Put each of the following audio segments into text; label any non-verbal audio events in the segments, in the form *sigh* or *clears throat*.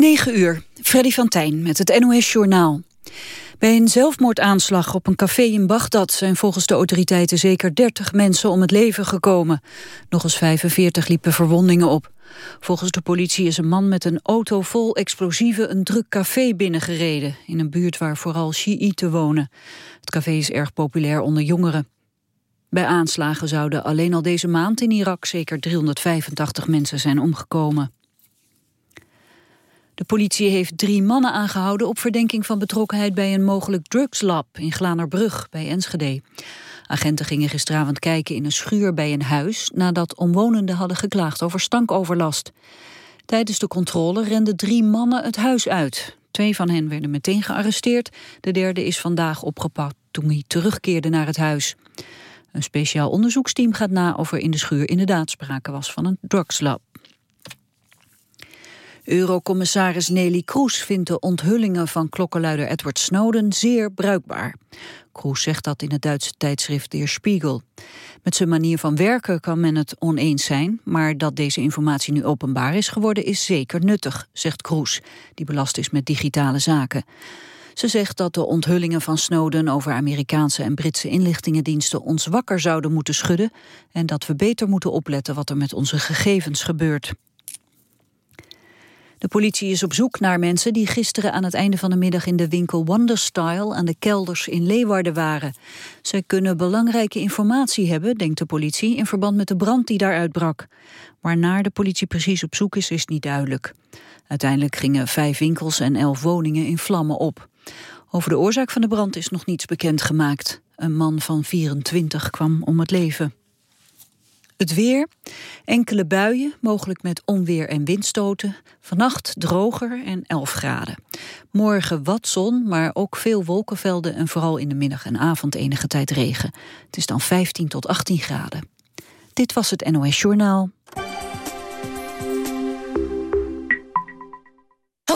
9 uur, Freddy van Tijn met het NOS-journaal. Bij een zelfmoordaanslag op een café in Bagdad zijn volgens de autoriteiten zeker 30 mensen om het leven gekomen. Nog eens 45 liepen verwondingen op. Volgens de politie is een man met een auto vol explosieven een druk café binnengereden, in een buurt waar vooral Shiiten wonen. Het café is erg populair onder jongeren. Bij aanslagen zouden alleen al deze maand in Irak zeker 385 mensen zijn omgekomen. De politie heeft drie mannen aangehouden op verdenking van betrokkenheid bij een mogelijk drugslab in Glanerbrug bij Enschede. Agenten gingen gisteravond kijken in een schuur bij een huis nadat omwonenden hadden geklaagd over stankoverlast. Tijdens de controle renden drie mannen het huis uit. Twee van hen werden meteen gearresteerd, de derde is vandaag opgepakt toen hij terugkeerde naar het huis. Een speciaal onderzoeksteam gaat na of er in de schuur inderdaad sprake was van een drugslab. Eurocommissaris Nelly Kroes vindt de onthullingen van klokkenluider Edward Snowden zeer bruikbaar. Kroes zegt dat in het Duitse tijdschrift Der Spiegel. Met zijn manier van werken kan men het oneens zijn, maar dat deze informatie nu openbaar is geworden is zeker nuttig, zegt Kroes, die belast is met digitale zaken. Ze zegt dat de onthullingen van Snowden over Amerikaanse en Britse inlichtingendiensten ons wakker zouden moeten schudden en dat we beter moeten opletten wat er met onze gegevens gebeurt. De politie is op zoek naar mensen die gisteren aan het einde van de middag in de winkel Wonderstyle aan de kelders in Leeuwarden waren. Zij kunnen belangrijke informatie hebben, denkt de politie, in verband met de brand die daar uitbrak. Waarnaar de politie precies op zoek is, is niet duidelijk. Uiteindelijk gingen vijf winkels en elf woningen in vlammen op. Over de oorzaak van de brand is nog niets bekend gemaakt. Een man van 24 kwam om het leven. Het weer, enkele buien, mogelijk met onweer en windstoten. Vannacht droger en 11 graden. Morgen wat zon, maar ook veel wolkenvelden... en vooral in de middag en avond enige tijd regen. Het is dan 15 tot 18 graden. Dit was het NOS Journaal.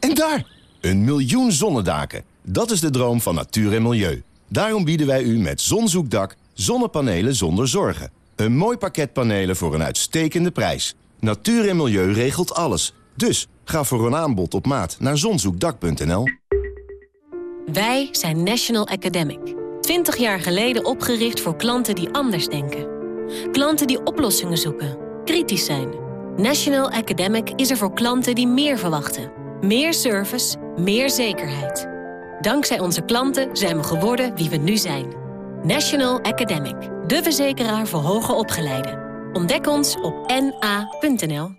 En daar! Een miljoen zonnedaken. Dat is de droom van natuur en milieu. Daarom bieden wij u met Zonzoekdak zonnepanelen zonder zorgen. Een mooi pakket panelen voor een uitstekende prijs. Natuur en milieu regelt alles. Dus ga voor een aanbod op maat naar zonzoekdak.nl. Wij zijn National Academic. 20 jaar geleden opgericht voor klanten die anders denken. Klanten die oplossingen zoeken, kritisch zijn. National Academic is er voor klanten die meer verwachten. Meer service, meer zekerheid. Dankzij onze klanten zijn we geworden wie we nu zijn. National Academic, de verzekeraar voor hoger opgeleiden. Ontdek ons op na.nl.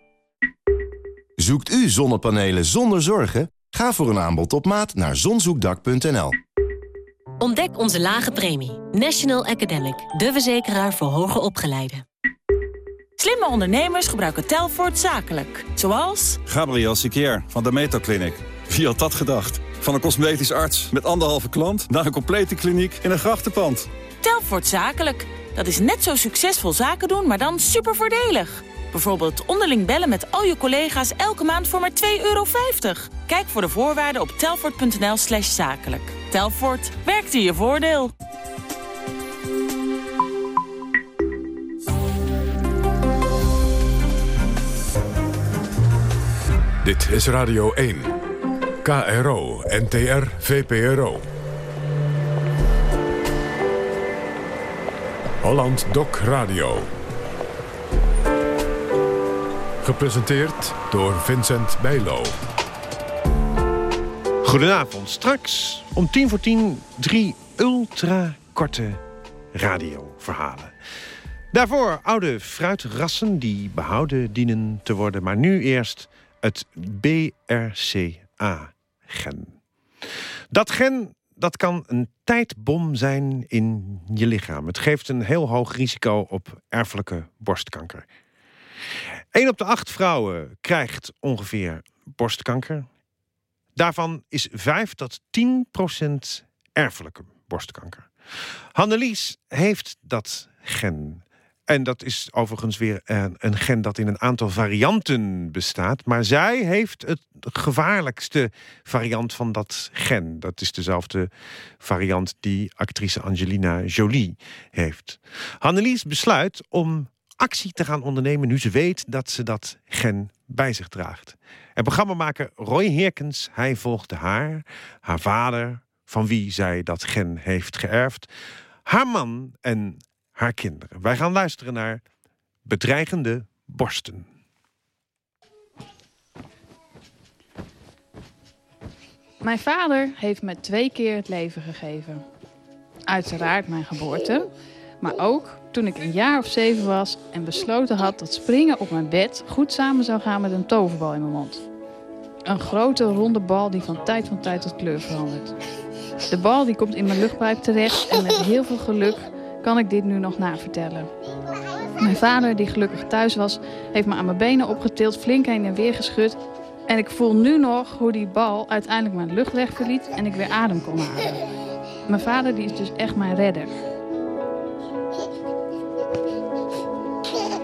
Zoekt u zonnepanelen zonder zorgen? Ga voor een aanbod op maat naar zonzoekdak.nl. Ontdek onze lage premie. National Academic, de verzekeraar voor hoger opgeleiden. Slimme ondernemers gebruiken Telfort zakelijk. Zoals... Gabriel Sikier van de Meto Clinic. Wie had dat gedacht? Van een cosmetisch arts met anderhalve klant... naar een complete kliniek in een grachtenpand. Telfort zakelijk. Dat is net zo succesvol zaken doen, maar dan super voordelig. Bijvoorbeeld onderling bellen met al je collega's elke maand voor maar 2,50 euro. Kijk voor de voorwaarden op telfort.nl slash zakelijk. Telfort, werkt in je voordeel. Dit is Radio 1. KRO, NTR, VPRO. Holland Doc Radio. Gepresenteerd door Vincent Bijlo. Goedenavond. Straks om tien voor tien drie ultra korte radioverhalen. Daarvoor oude fruitrassen die behouden dienen te worden. Maar nu eerst het BRCA-gen. Dat gen dat kan een tijdbom zijn in je lichaam. Het geeft een heel hoog risico op erfelijke borstkanker. 1 op de acht vrouwen krijgt ongeveer borstkanker. Daarvan is 5 tot 10 procent erfelijke borstkanker. Hannelies heeft dat gen. En dat is overigens weer een, een gen dat in een aantal varianten bestaat. Maar zij heeft het gevaarlijkste variant van dat gen. Dat is dezelfde variant die actrice Angelina Jolie heeft. Hannelies besluit om actie te gaan ondernemen nu ze weet dat ze dat gen bij zich draagt. En programmamaker Roy Heerkens, hij volgde haar, haar vader, van wie zij dat gen heeft geërfd, haar man en haar kinderen. Wij gaan luisteren naar bedreigende borsten. Mijn vader heeft me twee keer het leven gegeven. Uiteraard mijn geboorte, maar ook toen ik een jaar of zeven was en besloten had dat springen op mijn bed goed samen zou gaan met een toverbal in mijn mond. Een grote ronde bal die van tijd van tijd tot kleur verandert. De bal die komt in mijn luchtpijp terecht en met heel veel geluk kan ik dit nu nog navertellen. Mijn vader, die gelukkig thuis was, heeft me aan mijn benen opgetild, flink heen en weer geschud. En ik voel nu nog hoe die bal uiteindelijk mijn luchtweg verliet en ik weer adem kon halen. Mijn vader die is dus echt mijn redder.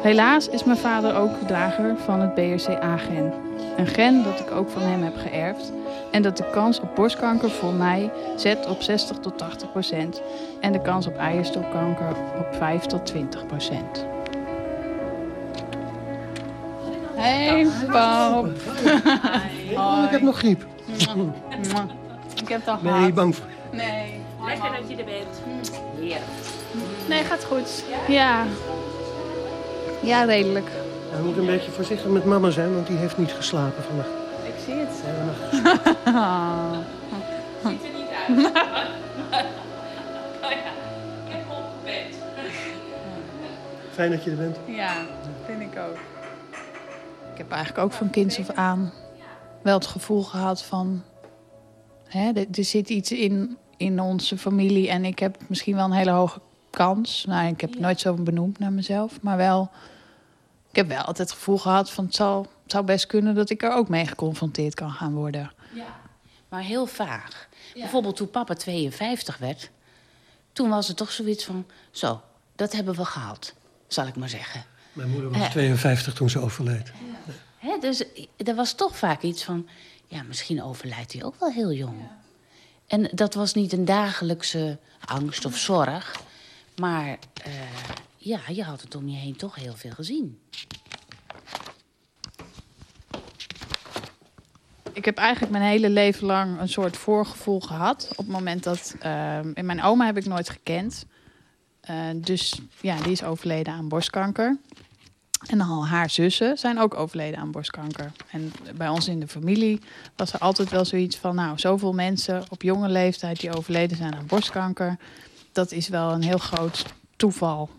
Helaas is mijn vader ook drager van het BRCA-gen. Een gen dat ik ook van hem heb geërfd. En dat de kans op borstkanker voor mij zet op 60 tot 80 procent. En de kans op eierstokkanker op 5 tot 20 procent. Hey, Bob. Oh, ik heb nog griep. Ik heb het al gehad. Nee, bang voor. Nee. Lekker dat je er bent. Heerlijk. Nee, gaat goed. Ja. Ja, redelijk. Je moet een beetje voorzichtig met mama zijn, want die heeft niet geslapen vannacht. Ik zie het. Ziet er niet uit. Fijn dat je er bent. Ja, vind ik ook. Ik heb eigenlijk ook van kinds af aan wel het gevoel gehad van... Hè, er, er zit iets in, in onze familie en ik heb misschien wel een hele hoge kans. Nou, ik heb het nooit zo benoemd naar mezelf, maar wel... Ik heb wel altijd het gevoel gehad van het, zal, het zou best kunnen dat ik er ook mee geconfronteerd kan gaan worden. Ja, maar heel vaag. Bijvoorbeeld toen papa 52 werd, toen was het toch zoiets van... Zo, dat hebben we gehaald, zal ik maar zeggen. Mijn moeder was Eh. 52 toen ze overleed. Hè, dus er was toch vaak iets van... Ja, misschien overlijdt hij ook wel heel jong. En dat was niet een dagelijkse angst of zorg. Maar eh, ja, je had het om je heen toch heel veel gezien. Ik heb eigenlijk mijn hele leven lang een soort voorgevoel gehad. Op het moment dat... ehm, en mijn oma heb ik nooit gekend. Eh, dus ja, die is overleden aan borstkanker. En al haar zussen zijn ook overleden aan borstkanker. En bij ons in de familie was er altijd wel zoiets van... nou, zoveel mensen op jonge leeftijd die overleden zijn aan borstkanker... dat is wel een heel groot toeval.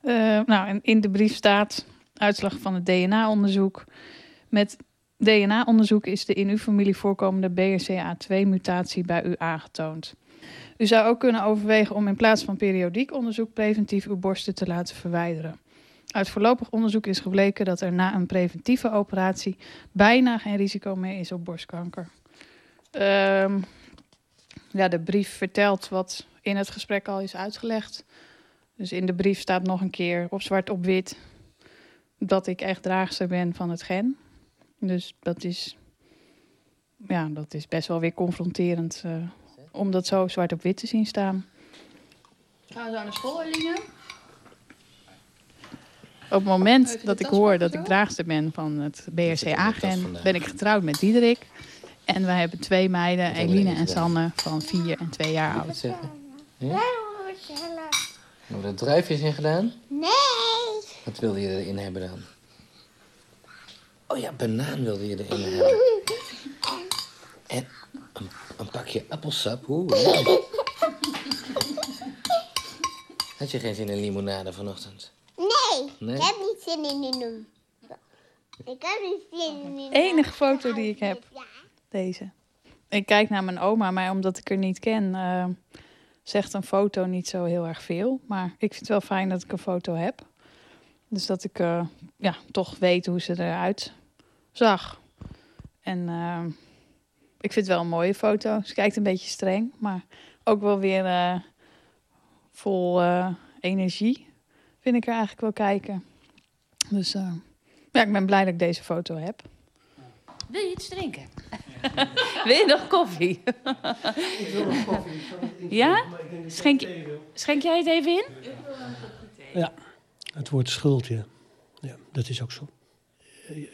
Eh, nou, en in de brief staat uitslag van het DNA-onderzoek... Met DNA-onderzoek is de in uw familie voorkomende BRCA2-mutatie bij u aangetoond. U zou ook kunnen overwegen om in plaats van periodiek onderzoek preventief uw borsten te laten verwijderen. Uit voorlopig onderzoek is gebleken dat er na een preventieve operatie bijna geen risico meer is op borstkanker. Ehm, ja, de brief vertelt wat in het gesprek al is uitgelegd. Dus in de brief staat nog een keer op zwart op wit dat ik echt draagster ben van het gen. Dus dat is, ja, dat is best wel weer confronterend eh, om dat zo zwart op wit te zien staan. Gaan we zo naar school, Eline? Op het moment dat ik hoor dat ik draagster ben van het BRCA-gen, ben ik getrouwd met Diederik. En wij hebben twee meiden, Eline en Sanne, van vier en twee jaar oud. zeggen? Ja? Hebben we er druifjes in gedaan? Nee. Wat wilde je erin hebben dan? Oh ja, banaan wilde je erin hebben. En een, een pakje appelsap. Oeh, lekker. Had je geen zin in limonade vanochtend? Nee. Nee? Ik heb niet zin in die noem. Ik heb niet zin in die De enige foto die ik heb, deze. Ik kijk naar mijn oma, maar omdat ik haar niet ken, eh, zegt een foto niet zo heel erg veel. Maar ik vind het wel fijn dat ik een foto heb. Dus dat ik eh, ja, toch weet hoe ze eruit zag. En eh, ik vind het wel een mooie foto. Ze kijkt een beetje streng, maar ook wel weer uh, vol uh, energie. Vind ik er eigenlijk wel kijken. Dus uh, ja, ik ben blij dat ik deze foto heb. Wil je iets drinken? *laughs* Wil je nog koffie? *laughs* ik wil nog koffie. Ja? Schenk, schenk jij het even in? Ja, het woord schuld, ja. ja dat is ook zo.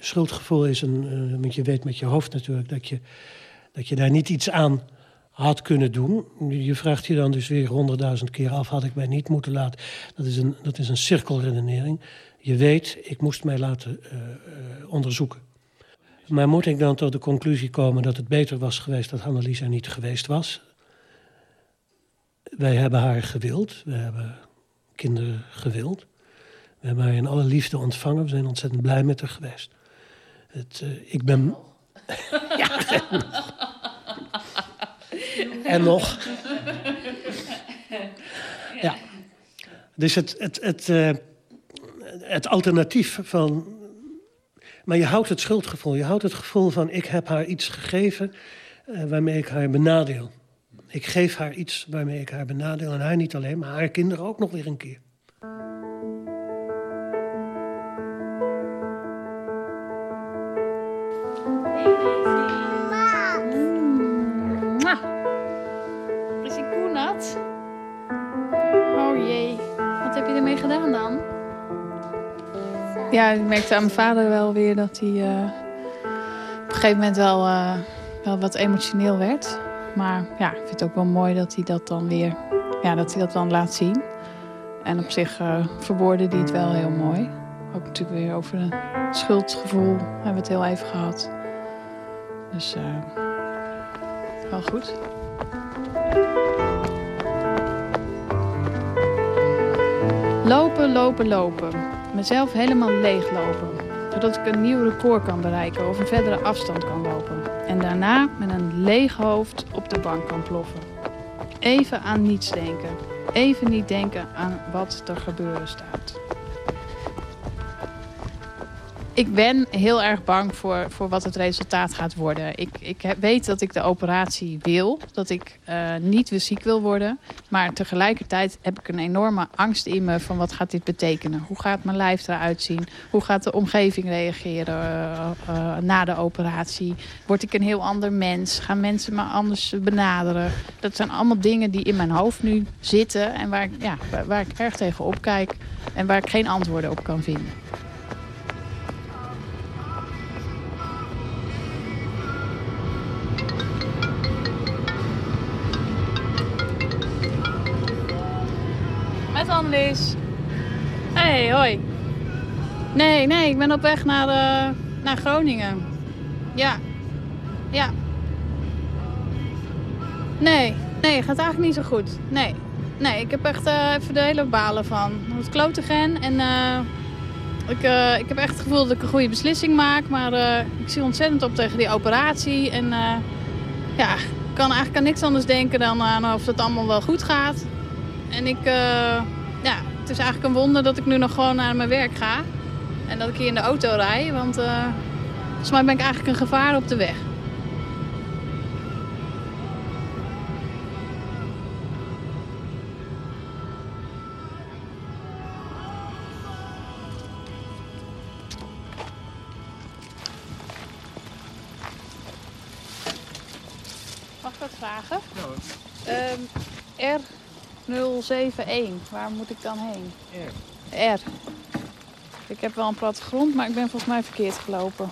Schuldgevoel is een, uh, want je weet met je hoofd natuurlijk dat je, dat je daar niet iets aan had kunnen doen. Je vraagt je dan dus weer honderdduizend keer af, had ik mij niet moeten laten. Dat is een, dat is een cirkelredenering. Je weet, ik moest mij laten uh, uh, onderzoeken. Maar moet ik dan tot de conclusie komen dat het beter was geweest dat Annelies er niet geweest was? Wij hebben haar gewild, we hebben kinderen gewild. We hebben haar in alle liefde ontvangen, we zijn ontzettend blij met haar geweest. Het, uh, ik ben. *laughs* ja, en nog. Ja. Dus het, het, het, uh, het alternatief van. Maar je houdt het schuldgevoel. Je houdt het gevoel van: ik heb haar iets gegeven uh, waarmee ik haar benadeel. Ik geef haar iets waarmee ik haar benadeel. En haar niet alleen, maar haar kinderen ook nog weer een keer. Ik merkte aan mijn vader wel weer dat hij uh, op een gegeven moment wel, uh, wel wat emotioneel werd. Maar ja, ik vind het ook wel mooi dat hij dat dan weer ja, dat hij dat dan laat zien. En op zich uh, hij het wel heel mooi. Ook natuurlijk weer over het schuldgevoel hebben we het heel even gehad. Dus wel goed. Lopen, lopen, lopen mezelf helemaal leeglopen. Zodat ik een nieuw record kan bereiken of een verdere afstand kan lopen. En daarna met een leeg hoofd op de bank kan ploffen. Even aan niets denken. Even niet denken aan wat er gebeuren staat. Ik ben heel erg bang voor, voor wat het resultaat gaat worden. Ik, ik weet dat ik de operatie wil. Dat ik uh, niet weer ziek wil worden. Maar tegelijkertijd heb ik een enorme angst in me van wat gaat dit betekenen? Hoe gaat mijn lijf eruit zien? Hoe gaat de omgeving reageren uh, uh, na de operatie? Word ik een heel ander mens? Gaan mensen me anders benaderen? Dat zijn allemaal dingen die in mijn hoofd nu zitten. En waar, ja, waar, waar ik erg tegen opkijk. En waar ik geen antwoorden op kan vinden. Annelies. Hey, hoi. Nee, nee, ik ben op weg naar, uh, naar Groningen. Ja. Ja. Nee, nee, gaat eigenlijk niet zo goed. Nee. Nee, ik heb echt uh, even de hele balen van. Het klote gen en uh, ik, ik heb echt het gevoel dat ik een goede beslissing maak. Maar ik zie ontzettend op tegen die operatie. En ja, ik kan eigenlijk aan niks anders denken dan aan of het allemaal wel goed gaat. En ik het is eigenlijk een wonder dat ik nu nog gewoon naar mijn werk ga. En dat ik hier in de auto rij, want uh, volgens mij ben ik eigenlijk een gevaar op de weg. 071. Waar moet ik dan heen? R. R. Ik heb wel een plattegrond, maar ik ben volgens mij verkeerd gelopen.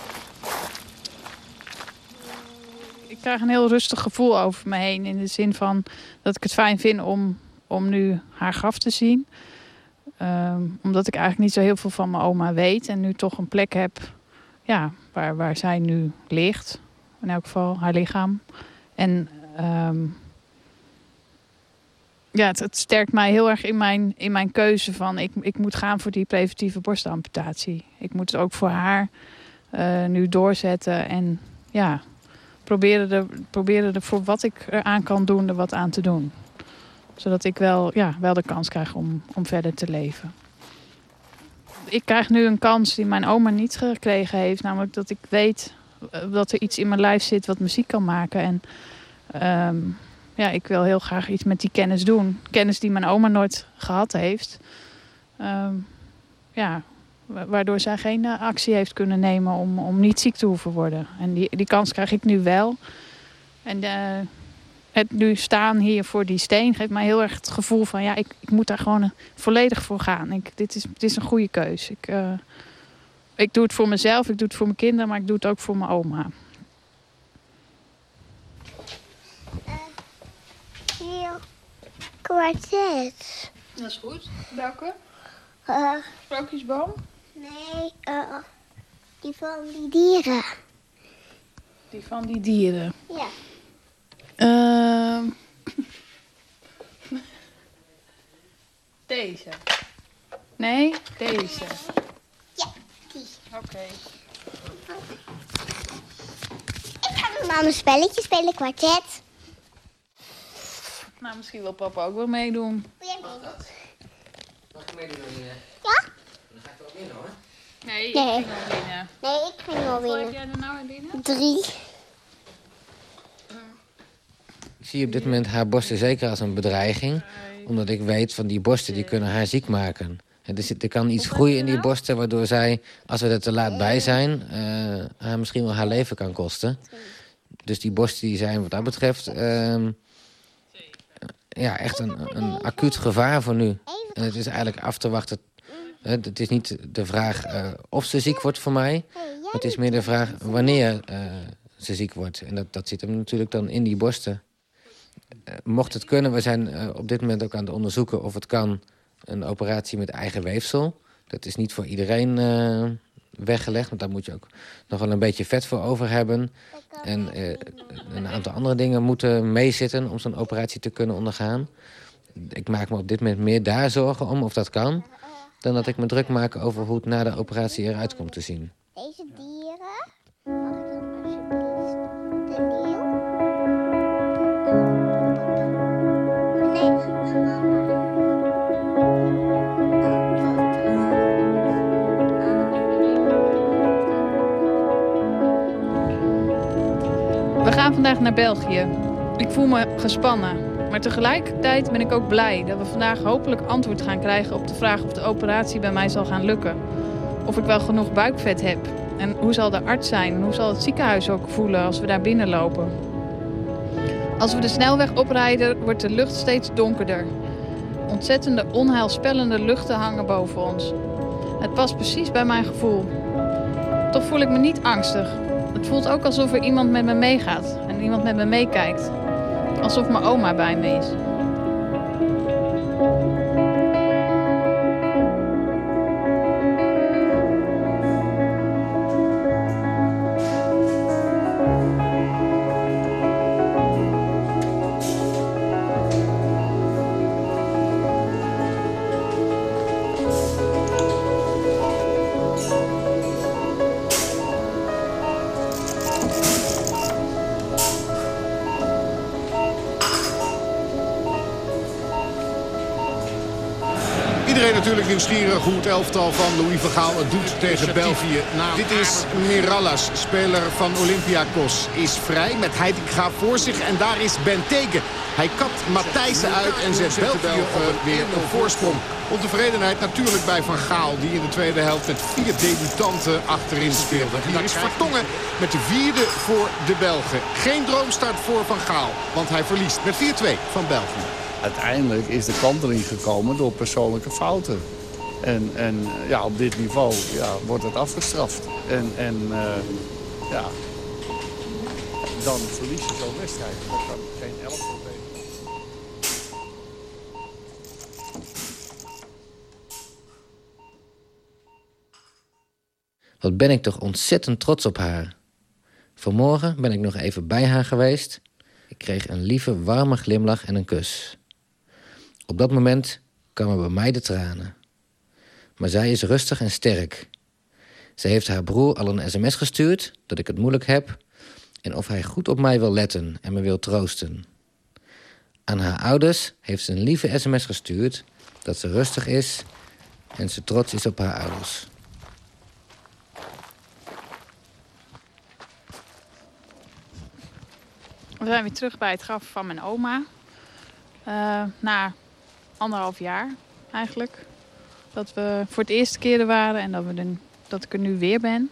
Ik krijg een heel rustig gevoel over me heen. In de zin van dat ik het fijn vind om, om nu haar graf te zien. Um, omdat ik eigenlijk niet zo heel veel van mijn oma weet. En nu toch een plek heb ja, waar, waar zij nu ligt. In elk geval haar lichaam. En um, ja, het, sterkt mij heel erg in mijn, in mijn keuze van ik, ik moet gaan voor die preventieve borstamputatie. Ik moet het ook voor haar uh, nu doorzetten en ja, proberen er, proberen er voor wat ik eraan kan doen, er wat aan te doen. Zodat ik wel, ja, wel de kans krijg om, om verder te leven. Ik krijg nu een kans die mijn oma niet gekregen heeft. Namelijk dat ik weet eh, dat er iets in mijn lijf zit wat muziek kan maken. En ehm, ja, ik wil heel graag iets met die kennis doen. Kennis die mijn oma nooit gehad heeft. Ehm, ja, wa- waardoor zij geen eh, actie heeft kunnen nemen om, om niet ziek te hoeven worden. En die, die kans krijg ik nu wel. En eh, het nu staan hier voor die steen geeft mij heel erg het gevoel van... ja, ik, ik moet daar gewoon eh, volledig voor gaan. Ik, dit, is, dit is een goede keus. Ik, ik doe het voor mezelf, ik doe het voor mijn kinderen... maar ik doe het ook voor mijn oma. Hier, kwartet. Dat is goed. Welke? Uh, Sprookjesboom? nee, eh, die van die dieren. Die van die dieren. Ja. Ehm. deze. Nee, deze. Ja, die. Oké. Ik ga met mama een spelletje spelen, kwartet. Nou, misschien wil papa ook wel meedoen. Wil jij meedoen? Mag ik meedoen, Aline? Ja? Dan ga ik er wel winnen, hoor. Nee, Nee. ik ging al winnen. Nee, ik ging wel Hoeveel heb jij er nou in binnen? Drie. Ik zie op dit moment haar borsten zeker als een bedreiging. Omdat ik weet van die borsten die kunnen haar ziek maken. En Er, zit, er kan iets groeien in die borsten waardoor zij, als we er te laat bij zijn... eh, haar misschien wel haar leven kan kosten. Dus die borsten die zijn wat dat betreft... ehm, ja, echt een, een acuut gevaar voor nu. En het is eigenlijk af te wachten... Het is niet de vraag eh, of ze ziek wordt voor mij... het is meer de vraag wanneer eh, ze ziek wordt. En dat, dat zit hem natuurlijk dan in die borsten. Eh, mocht het kunnen, we zijn op dit moment ook aan het onderzoeken of het kan een operatie met eigen weefsel. Dat is niet voor iedereen eh, weggelegd, want daar moet je ook nog wel een beetje vet voor over hebben. En eh, een aantal andere dingen moeten meezitten om zo'n operatie te kunnen ondergaan. Ik maak me op dit moment meer daar zorgen om of dat kan, dan dat ik me druk maak over hoe het na de operatie eruit komt te zien. Vandaag naar België. Ik voel me gespannen. Maar tegelijkertijd ben ik ook blij dat we vandaag hopelijk antwoord gaan krijgen op de vraag of de operatie bij mij zal gaan lukken. Of ik wel genoeg buikvet heb. En hoe zal de arts zijn en hoe zal het ziekenhuis ook voelen als we daar binnenlopen. Als we de snelweg oprijden wordt de lucht steeds donkerder. Ontzettende onheilspellende luchten hangen boven ons. Het past precies bij mijn gevoel. Toch voel ik me niet angstig. Het voelt ook alsof er iemand met me meegaat iemand met me meekijkt. Alsof mijn oma bij me is. Nieuwsgierig hoe het elftal van Louis van Gaal het doet tegen België. Dit is Mirallas, speler van Olympiakos. Is vrij met Heitinga voor zich en daar is Benteke. Hij kapt Matthijssen uit en zet België eh, weer op voorsprong. Ontevredenheid natuurlijk bij Van Gaal, die in de tweede helft met vier debutanten achterin speelde. Hier is Vertongen met de vierde voor de Belgen. Geen droomstart voor Van Gaal, want hij verliest met 4-2 van België. Uiteindelijk is de kantering gekomen door persoonlijke fouten. En, en ja, op dit niveau ja, wordt het afgestraft. En, en eh, ja, dan verlies je zo'n wedstrijd. Dat kan geen elftal tegen. Wat ben ik toch ontzettend trots op haar. Vanmorgen ben ik nog even bij haar geweest. Ik kreeg een lieve, warme glimlach en een kus. Op dat moment kwamen bij mij de tranen. Maar zij is rustig en sterk. Ze heeft haar broer al een sms gestuurd dat ik het moeilijk heb... en of hij goed op mij wil letten en me wil troosten. Aan haar ouders heeft ze een lieve sms gestuurd... dat ze rustig is en ze trots is op haar ouders. We zijn weer terug bij het graf van mijn oma. Uh, na anderhalf jaar eigenlijk. Dat we voor het eerste keer er waren en dat, we er, dat ik er nu weer ben.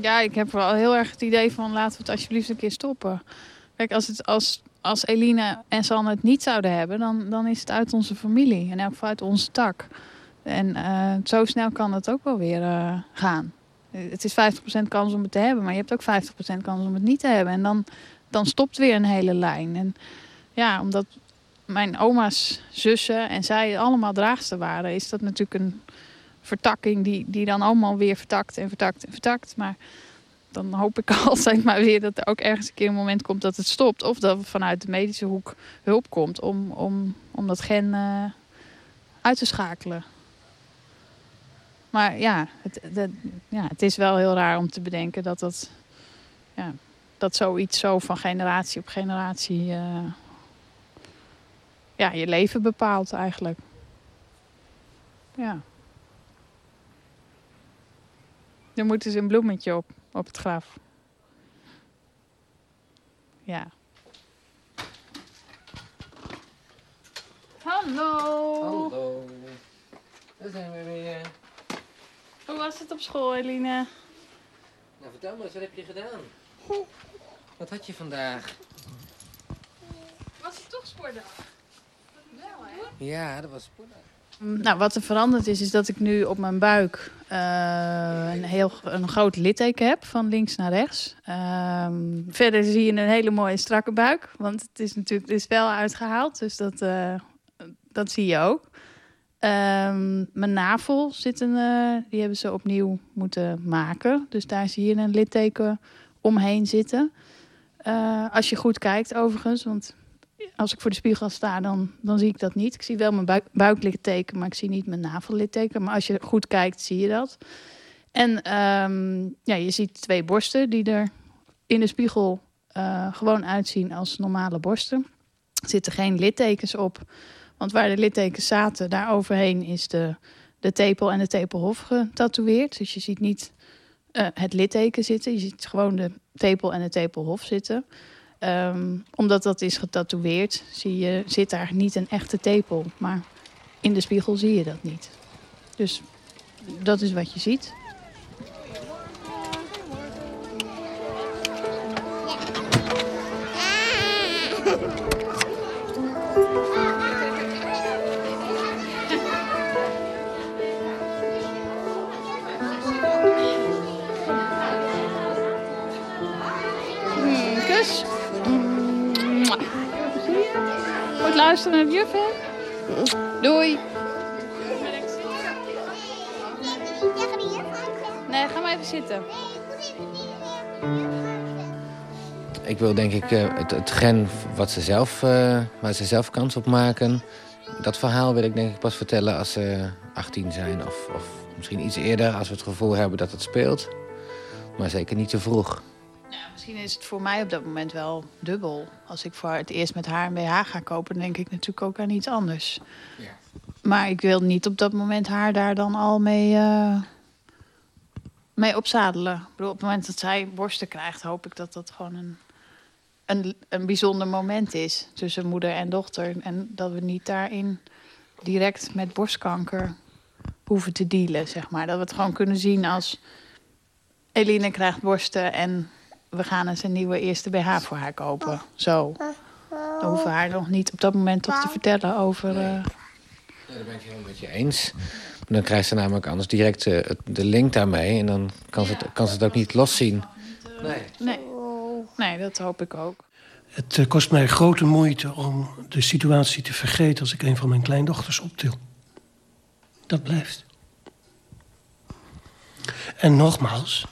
Ja, ik heb wel heel erg het idee van laten we het alsjeblieft een keer stoppen. Kijk, als, het, als, als Eline en Sanne het niet zouden hebben, dan, dan is het uit onze familie. En elk uit onze tak. En uh, zo snel kan het ook wel weer uh, gaan. Het is 50% kans om het te hebben, maar je hebt ook 50% kans om het niet te hebben. En dan, dan stopt weer een hele lijn. En ja, omdat mijn oma's zussen en zij allemaal draagster waren, is dat natuurlijk een vertakking die, die dan allemaal weer vertakt en vertakt en vertakt. Maar dan hoop ik *laughs* altijd maar weer dat er ook ergens een keer een moment komt dat het stopt. Of dat vanuit de medische hoek hulp komt om, om, om dat gen uh, uit te schakelen. Maar ja het, ja, het is wel heel raar om te bedenken dat dat, ja, dat zoiets zo van generatie op generatie uh, ja, je leven bepaalt eigenlijk. Ja. Er moet dus een bloemetje op, op het graf. Ja. Hallo. Hallo. Daar zijn we weer. Hoe was het op school, Eline? Nou, vertel me eens, wat heb je gedaan? Wat had je vandaag? Was het toch sportdag? Ja, dat was sportdag. Nou, wat er veranderd is, is dat ik nu op mijn buik uh, een heel een groot litteken heb, van links naar rechts. Uh, verder zie je een hele mooie strakke buik, want het is natuurlijk het is wel uitgehaald, dus dat, uh, dat zie je ook. Ehm, mijn navel zit een, uh, die hebben ze opnieuw moeten maken, dus daar zie je een litteken omheen zitten. als je goed kijkt overigens, want als ik voor de spiegel sta, dan, dan zie ik dat niet. Ik zie wel mijn buik, buiklitteken, maar ik zie niet mijn navellitteken. Maar als je goed kijkt, zie je dat. En um, ja, je ziet twee borsten die er in de spiegel uh, gewoon uitzien als normale borsten. Er zitten geen littekens op. Want waar de littekens zaten, daar overheen is de, de tepel en de tepelhof getatoeëerd. Dus je ziet niet uh, het litteken zitten. Je ziet gewoon de tepel en de tepelhof zitten. Um, omdat dat is getatoeëerd, zie je, zit daar niet een echte tepel. Maar in de spiegel zie je dat niet. Dus dat is wat je ziet. Luisteren naar hè? Doei. Nee, ga maar even zitten. Ik wil denk ik uh, het, het, gen wat ze zelf, uh, waar ze zelf kans op maken... dat verhaal wil ik denk ik pas vertellen als ze 18 zijn. Of, of misschien iets eerder als we het gevoel hebben dat het speelt. Maar zeker niet te vroeg. Misschien is het voor mij op dat moment wel dubbel. Als ik voor het eerst met haar een BH ga kopen, dan denk ik natuurlijk ook aan iets anders. Ja. Maar ik wil niet op dat moment haar daar dan al mee, uh, mee opzadelen. Ik bedoel, op het moment dat zij borsten krijgt, hoop ik dat dat gewoon een, een, een bijzonder moment is tussen moeder en dochter. En dat we niet daarin direct met borstkanker hoeven te dealen, zeg maar. Dat we het gewoon kunnen zien als Eline krijgt borsten en we gaan eens een nieuwe eerste BH voor haar kopen. Zo. Dan hoeven we haar nog niet op dat moment toch te vertellen over... Uh... Ja, daar ben ik helemaal met je eens. Dan krijgt ze namelijk anders direct uh, de link daarmee. En dan kan ze, het, kan ze het ook niet loszien. Nee. Nee, nee dat hoop ik ook. Het uh, kost mij grote moeite om de situatie te vergeten... als ik een van mijn kleindochters optil. Dat blijft. En nogmaals,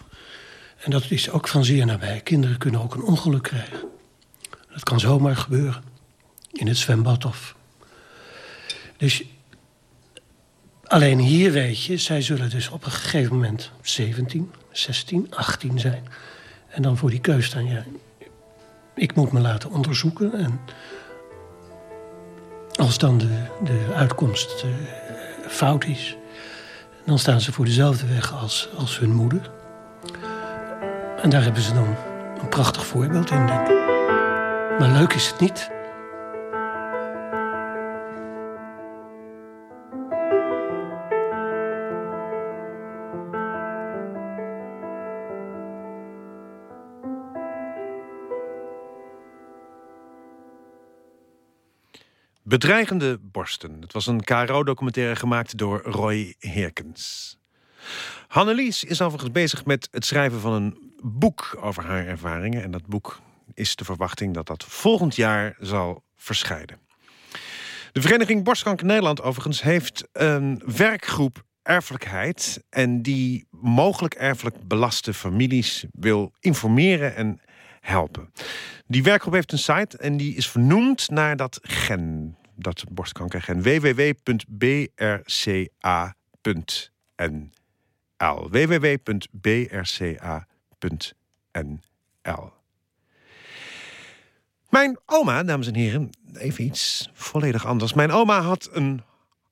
en dat is ook van zeer nabij. Kinderen kunnen ook een ongeluk krijgen. Dat kan zomaar gebeuren. In het zwembad of... Dus... Alleen hier weet je, zij zullen dus op een gegeven moment 17, 16, 18 zijn. En dan voor die keus staan, ja... Ik moet me laten onderzoeken en... Als dan de, de uitkomst uh, fout is... dan staan ze voor dezelfde weg als, als hun moeder... En daar hebben ze dan een prachtig voorbeeld in. Maar leuk is het niet. Bedreigende borsten. Het was een KRO-documentaire gemaakt door Roy Herkens. Hannelies is overigens bezig met het schrijven van een boek over haar ervaringen. En dat boek is de verwachting dat dat volgend jaar zal verschijnen. De Vereniging Borstkanker Nederland overigens heeft een werkgroep erfelijkheid... en die mogelijk erfelijk belaste families wil informeren en helpen. Die werkgroep heeft een site en die is vernoemd naar dat gen, dat borstkankergen. www.brca.nl www.brca.nl Mijn oma, dames en heren, even iets volledig anders. Mijn oma had een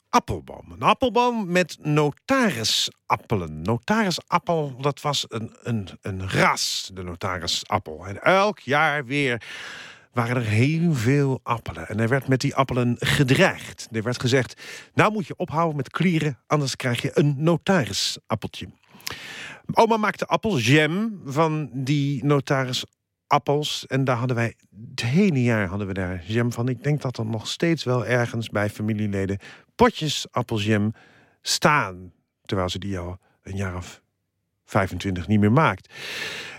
appelboom. Een appelboom met notarisappelen. Notarisappel, dat was een, een, een ras, de notarisappel. En elk jaar weer waren er heel veel appelen. En er werd met die appelen gedreigd. Er werd gezegd, nou moet je ophouden met klieren... anders krijg je een notarisappeltje. Oma maakte appelgem van die notarisappels. En daar hadden wij het hele jaar hadden we daar jam van. Ik denk dat er nog steeds wel ergens bij familieleden potjes appelgem staan. Terwijl ze die al een jaar of 25 niet meer maakt.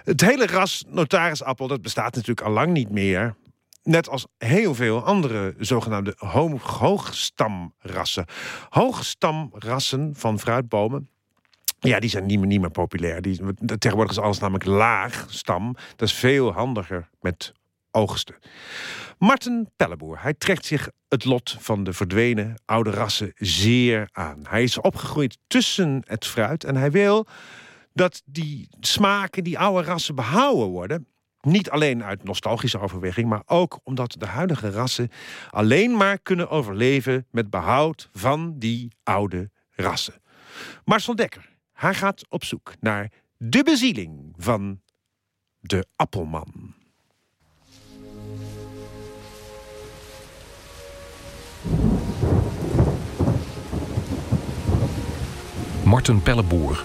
Het hele ras notarisappel dat bestaat natuurlijk al lang niet meer. Net als heel veel andere zogenaamde hoogstamrassen. Hoogstamrassen van fruitbomen ja, die zijn niet meer, niet meer populair. Die, tegenwoordig is alles namelijk laag stam. Dat is veel handiger met oogsten. Martin Pelleboer, hij trekt zich het lot van de verdwenen oude rassen zeer aan. Hij is opgegroeid tussen het fruit en hij wil dat die smaken, die oude rassen behouden worden. Niet alleen uit nostalgische overweging, maar ook omdat de huidige rassen alleen maar kunnen overleven met behoud van die oude rassen. Marcel Dekker, hij gaat op zoek naar de bezieling van de appelman. Martin Pelleboer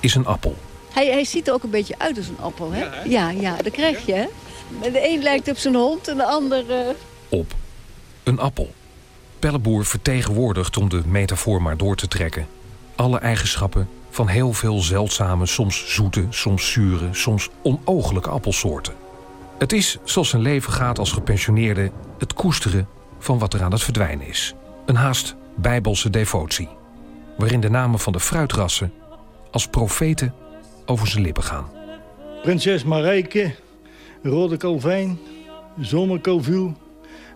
is een appel. Hij, hij ziet er ook een beetje uit als een appel, hè? Ja, ja, dat krijg je, hè? De een lijkt op zijn hond en de ander... Uh... Op een appel. Pelleboer vertegenwoordigt, om de metafoor maar door te trekken... alle eigenschappen van heel veel zeldzame, soms zoete, soms zure, soms onogelijke appelsoorten. Het is, zoals zijn leven gaat als gepensioneerde, het koesteren van wat er aan het verdwijnen is. Een haast bijbelse devotie, waarin de namen van de fruitrassen als profeten over zijn lippen gaan. Prinses Marijke, Rode Calvijn, Zomercalvul,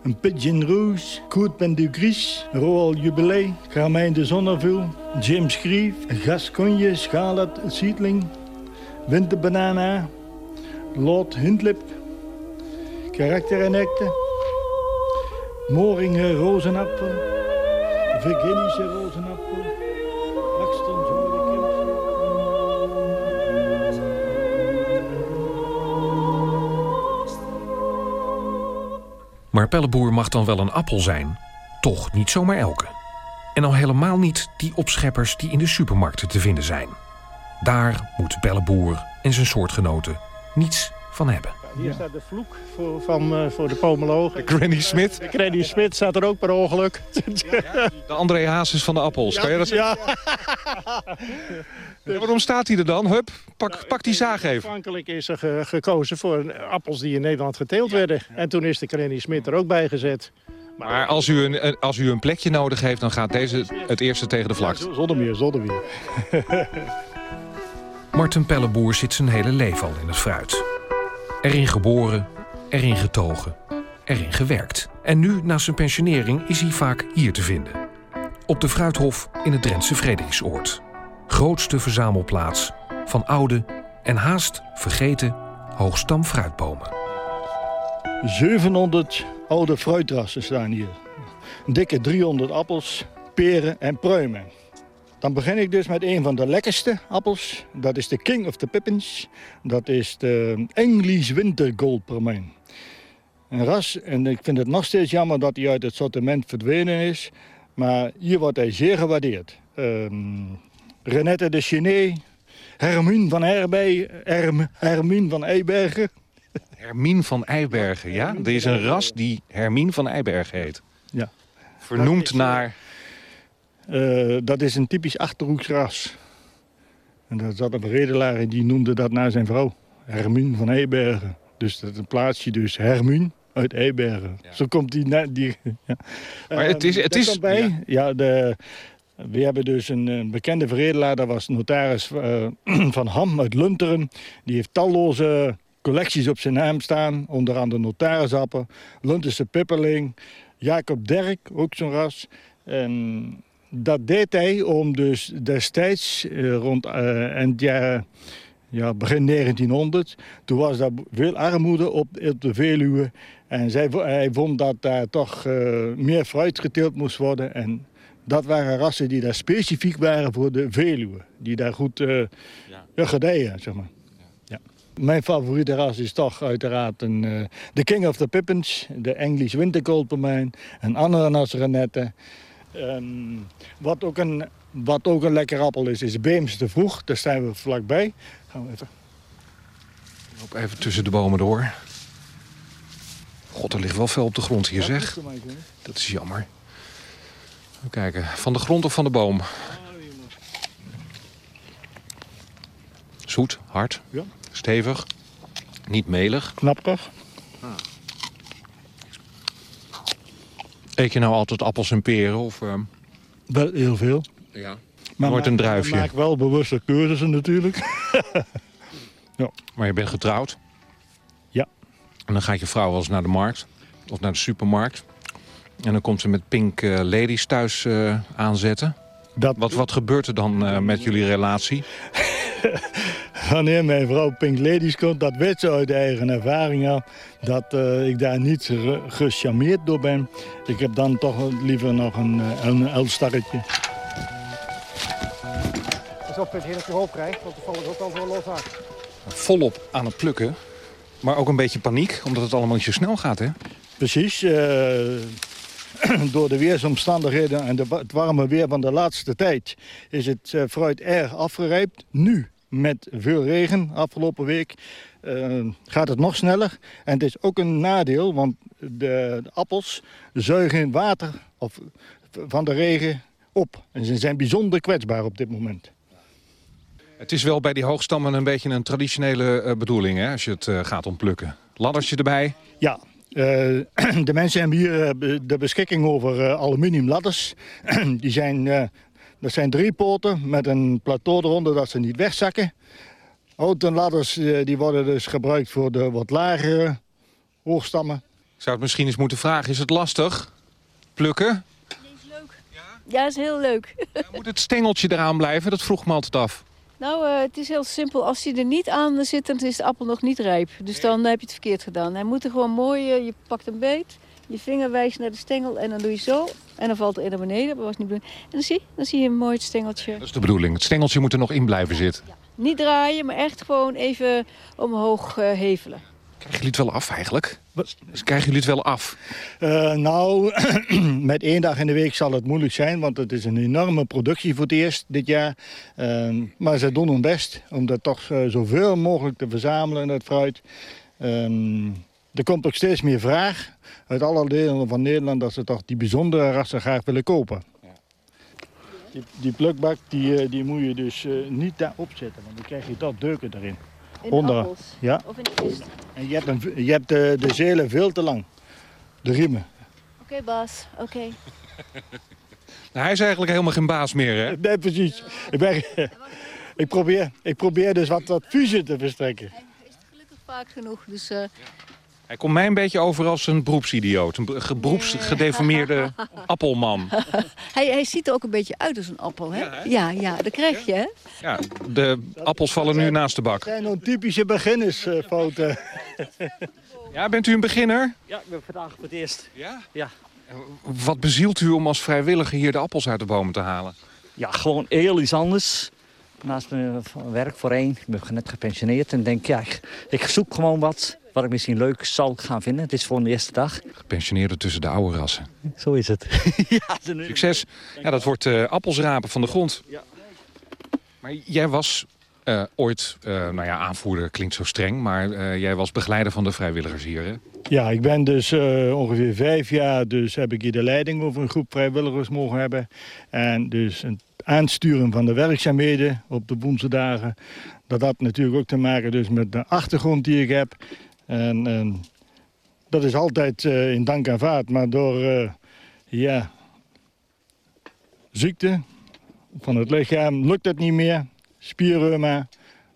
een Pigeon Rouge, Court du Gris, Royal Jubilee, Carmijn de Zonnevul, James Grief, Gascogne, Scarlet Seedling, Winterbanana, Lord Hindlip, Karakter en Ekte, Moringen Rozenappel, Virginische Rozenappel, Maar Pelleboer mag dan wel een appel zijn, toch niet zomaar elke. En al helemaal niet die opscheppers die in de supermarkten te vinden zijn. Daar moet Pelleboer en zijn soortgenoten niets van hebben. Hier staat de vloek voor, van, uh, voor de pomologen. Granny Smit. Granny Smit staat er ook per ongeluk. De André Hazes van de appels, ja, kan je dat ja. *laughs* ja. waarom staat hij er dan? Hup, pak, pak die zaag even. Aanvankelijk is er ge gekozen voor appels die in Nederland geteeld werden. En toen is de Granny Smit er ook bij gezet. Maar als u, een, als u een plekje nodig heeft, dan gaat deze het eerste tegen de vlakte. Ja, zonder meer, zonder meer. *laughs* Martin Pelleboer zit zijn hele leven al in het fruit. Erin geboren, erin getogen, erin gewerkt. En nu, na zijn pensionering, is hij vaak hier te vinden. Op de Fruithof in het Drentse Frederiksoord. Grootste verzamelplaats van oude en haast vergeten hoogstam fruitbomen. 700 oude fruitrassen staan hier. Dikke 300 appels, peren en pruimen. Dan begin ik dus met een van de lekkerste appels. Dat is de King of the Pippins. Dat is de English Winter Gold Permijn. Een ras, en ik vind het nog steeds jammer dat hij uit het sortiment verdwenen is. Maar hier wordt hij zeer gewaardeerd. Ehm, Renette de Chenet, Hermine van Herbij, Herm, Hermine van Eibergen. Hermine van Eibergen, ja? Er is een ras die Hermine van Eibergen heet. Ja. Vernoemd naar... Eh, dat is een typisch Achterhoeksras. En daar zat een redelaar en die noemde dat naar zijn vrouw. Hermine van Eibergen. Dus dat een plaatsje dus Hermine uit Eibergen. Zo komt die... die *laughs* ja. Maar het is- Ehm, het is- bij, ja, de, we hebben dus een, een bekende veredelaar. Dat was notaris eh, *clears throat* van Ham uit Lunteren. Die heeft talloze collecties op zijn naam staan. Onder andere notarisappen, Lunterse Pipperling, Jacob Derk, ook zo'n ras. En dat deed hij om dus destijds, eh, rond eh, jaren, ja, begin 1900... toen was daar veel armoede op, op de Veluwe. En zij, hij vond dat daar toch eh, meer fruit geteeld moest worden. En dat waren rassen die daar specifiek waren voor de Veluwe. Die daar goed eh ja. gedijen, zeg maar. Ja. Mijn favoriete ras is toch uiteraard een, de King of the Pippins, de English Winterkoolpermijn, een Ananas Renette. Ehm, wat, ook een, wat ook een lekker appel is, is Beems te vroeg. Daar staan we vlakbij. Gaan we even. Ik loop even tussen de bomen door. God, er ligt wel veel op de grond hier, zeg. Dat is jammer. Even kijken, van de grond of van de boom? Zoet, hard, stevig, niet melig. Knapperig. Eet je nou altijd appels en peren? Of, ehm, Wel heel veel. Ja. Maar Nooit een druifje. Maak wel bewuste keuzes natuurlijk. *laughs* Maar je bent getrouwd? Ja. En dan gaat je vrouw wel eens naar de markt of naar de supermarkt. En dan komt ze met pink eh, ladies thuis eh, aanzetten. Wat, wat gebeurt er dan eh, met jullie relatie? *laughs* Wanneer mijn vrouw Pink Ladies komt, dat weet ze uit eigen ervaring al. Dat eh, ik daar niet ge- gecharmeerd door ben. Ik heb dan toch liever nog een, eh, een elstarretje. Pas op dat je het erop krijgt, want dan valt het ook al zo los uit. Volop aan het plukken. Maar ook een beetje paniek, omdat het allemaal niet zo snel gaat, hè? Precies. eh, *clears throat* door de weersomstandigheden en de, het warme weer van de laatste tijd... is het eh, fruit erg afgerijpt. Nu, met veel regen afgelopen week, eh, gaat het nog sneller. En het is ook een nadeel, want de, de appels zuigen water of, van de regen op. En ze zijn bijzonder kwetsbaar op dit moment. Het is wel bij die hoogstammen een beetje een traditionele eh, bedoeling, hè? Als je het gaat ontplukken. Laddersje erbij. Ja, *clears throat* de mensen hebben hier eh, de beschikking over eh, aluminium ladders. *clears throat* die zijn, eh, dat zijn drie poten met een plateau eronder dat ze niet wegzakken. Houten ladders eh, die worden dus gebruikt voor de wat lagere hoogstammen. Ik zou het misschien eens moeten vragen, is het lastig? Plukken? Ja, is heel leuk. Moet het stengeltje eraan blijven? Dat vroeg me altijd af. Nou, eh, het is heel simpel. Als hij er niet aan zit, dan is de appel nog niet rijp. Dus dan heb je het verkeerd gedaan. Hij moet er gewoon mooi... eh, je pakt een beet, je vinger wijst naar de stengel en dan doe je zo. En dan valt hij naar beneden. Dat was niet. En dan zie, dan zie je een mooi het stengeltje. Dat is de bedoeling. Het stengeltje moet er nog in blijven zitten. Niet draaien, maar echt gewoon even omhoog eh, hevelen. Krijgen jullie het wel af eigenlijk? Dus krijgen jullie het wel af? Eh, nou, *clears throat* met één dag in de week zal het moeilijk zijn, want het is een enorme productie voor het eerst dit jaar. Ehm, maar ze doen hun best om dat toch eh, zoveel mogelijk te verzamelen, dat fruit. Ehm, er komt ook steeds meer vraag uit alle delen van Nederland dat ze toch die bijzondere rassen graag willen kopen. Die, die plukbak die, eh, die moet je dus niet daarop zetten, want dan krijg je dat deuken erin. In de Onder. appels? Ja. Of in de kist? En je hebt, een, je hebt de, de zelen veel te lang. De riemen. Oké, Bas. Oké. *laughs* Nou, hij is eigenlijk helemaal geen baas meer, hè? Nee, precies. Ik, ben, ik, probeer, ik probeer dus wat, wat fusie te verstrekken. Vaak genoeg. Dus, eh, Hij komt mij een beetje over als een beroepsidioot. Een be- ge- beroepsgedeformeerde *laughs* appelman. hij, hij ziet er ook een beetje uit als een appel, hè? Ja, ja, dat krijg je, hè? Ja, de appels vallen nu naast de bak. Dat zijn nou typische beginnersfouten. Ja, bent u een beginner? Ja, ik ben vandaag voor het eerst. Ja? Ja. Wat bezielt u om als vrijwilliger hier de appels uit de bomen te halen? Ja, gewoon heel iets anders. Naast mijn werk voorheen, ik ben net gepensioneerd en denk, ja, ik, ik zoek gewoon wat wat ik misschien leuk zal gaan vinden. Het is voor de eerste dag. Gepensioneerden tussen de oude rassen. Zo is het. *laughs* ja, Succes. Ja, dat wordt uh, appels rapen van de grond. Ja. Maar jij was uh, ooit, uh, nou ja, aanvoerder klinkt zo streng... maar jij was begeleider van de vrijwilligers hier, hè? Ja, ik ben dus ongeveer vijf jaar... dus heb ik hier de leiding over een groep vrijwilligers mogen hebben. En dus het aansturen van de werkzaamheden op de woensdagen... dat had natuurlijk ook te maken dus met de achtergrond die ik heb... En, en dat is altijd uh, in dank en vaart. Maar door uh, ja, ziekte van het lichaam lukt het niet meer. Spierreuma.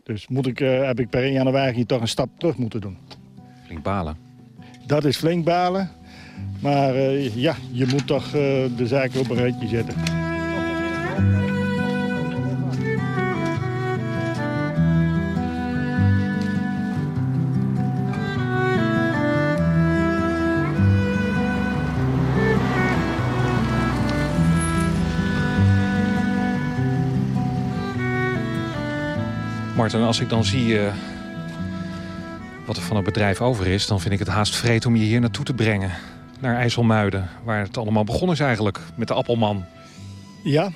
Dus moet ik, uh, heb ik per 1 januari toch een stap terug moeten doen. Flink balen. Dat is flink balen. Maar ja, je moet toch de zaken op een rijtje zetten. Martin, als ik dan zie uh, wat er van het bedrijf over is... dan vind ik het haast vreed om je hier naartoe te brengen. Naar IJsselmuiden, waar het allemaal begonnen is eigenlijk, met de Appelman. Ja,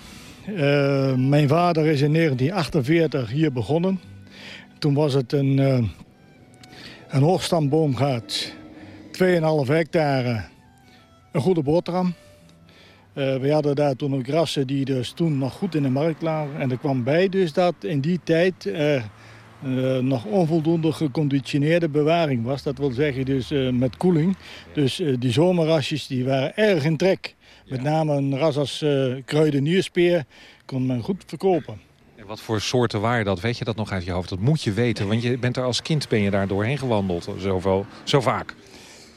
uh, mijn vader is in 1948 hier begonnen. Toen was het een, uh, een hoogstamboomgaard, 2,5 hectare, een goede boterham... Uh, we hadden daar toen ook rassen die dus toen nog goed in de markt lagen. En er kwam bij dus dat in die tijd uh, uh, nog onvoldoende geconditioneerde bewaring was. Dat wil zeggen dus met koeling. Dus die zomerrasjes die waren erg in trek. Met name een ras als kruidenierspeer kon men goed verkopen. En wat voor soorten waren dat? Weet je dat nog uit je hoofd? Dat moet je weten, want je bent er als kind ben je daar doorheen gewandeld. Zoveel, zo vaak.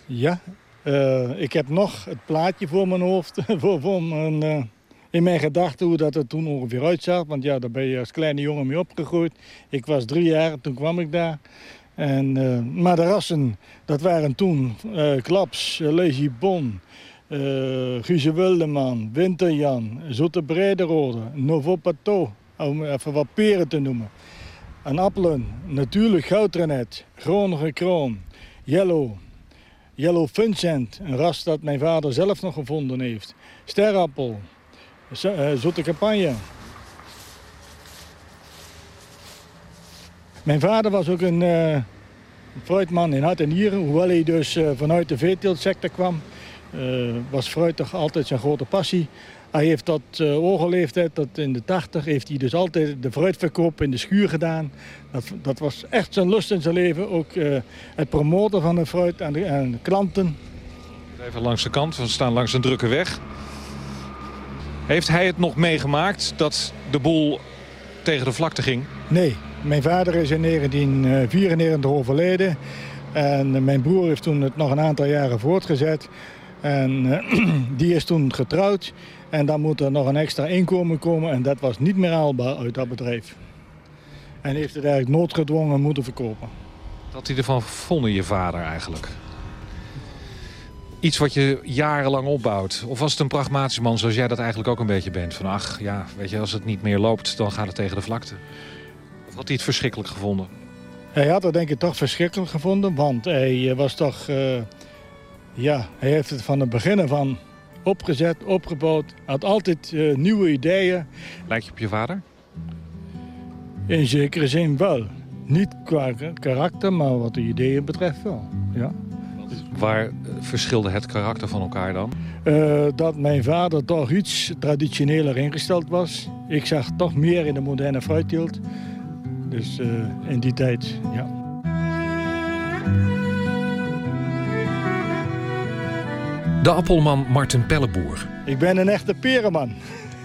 Ja, uh, ik heb nog het plaatje voor mijn hoofd, *laughs* voor, voor uh, in mijn gedachten hoe dat er toen ongeveer uitzag. Want ja, daar ben je als kleine jongen mee opgegroeid. Ik was drie jaar, toen kwam ik daar. En, uh, maar de rassen, dat waren toen Klaps, Legie Bon, Guze Wildeman, Winterjan, Zoete Brederode, Nouveau Pateau, om even wat peren te noemen. En appelen, natuurlijk goudrenet, Gronige Kroon, Yellow, Yellow Vincent, een ras dat mijn vader zelf nog gevonden heeft. Sterappel, zoete campagne. Mijn vader was ook een uh, fruitman in hart en nieren. Hoewel hij dus uh, vanuit de veeteeltsector kwam, was fruit toch altijd zijn grote passie. Hij heeft tot uh, oorgeleeftijd, tot in de tachtig, heeft hij dus altijd de fruitverkoop in de schuur gedaan. Dat, dat was echt zijn lust in zijn leven. Ook uh, het promoten van de fruit aan de, aan de klanten. Even langs de kant, we staan langs een drukke weg. Heeft hij het nog meegemaakt dat de boel tegen de vlakte ging? Nee, mijn vader is in 1994 overleden. En mijn broer heeft toen het nog een aantal jaren voortgezet. En uh, *clears throat* die is toen getrouwd. En dan moet er nog een extra inkomen komen. En dat was niet meer haalbaar uit dat bedrijf. En heeft het eigenlijk noodgedwongen moeten verkopen. Dat hij ervan vonden, je vader eigenlijk? Iets wat je jarenlang opbouwt? Of was het een pragmatisch man zoals jij dat eigenlijk ook een beetje bent? Van ach, ja, weet je, als het niet meer loopt, dan gaat het tegen de vlakte. Of had hij het verschrikkelijk gevonden? Hij had het denk ik toch verschrikkelijk gevonden. Want hij was toch... Uh, ja, hij heeft het van het begin van opgezet, opgebouwd. Had altijd uh, nieuwe ideeën. Lijkt je op je vader? In zekere zin wel. Niet qua karakter, maar wat de ideeën betreft wel. Ja. Waar verschilde het karakter van elkaar dan? Uh, dat mijn vader toch iets traditioneler ingesteld was. Ik zag toch meer in de moderne fruitteelt. Dus uh, in die tijd, ja. De appelman Martin Pelleboer. Ik ben een echte perenman.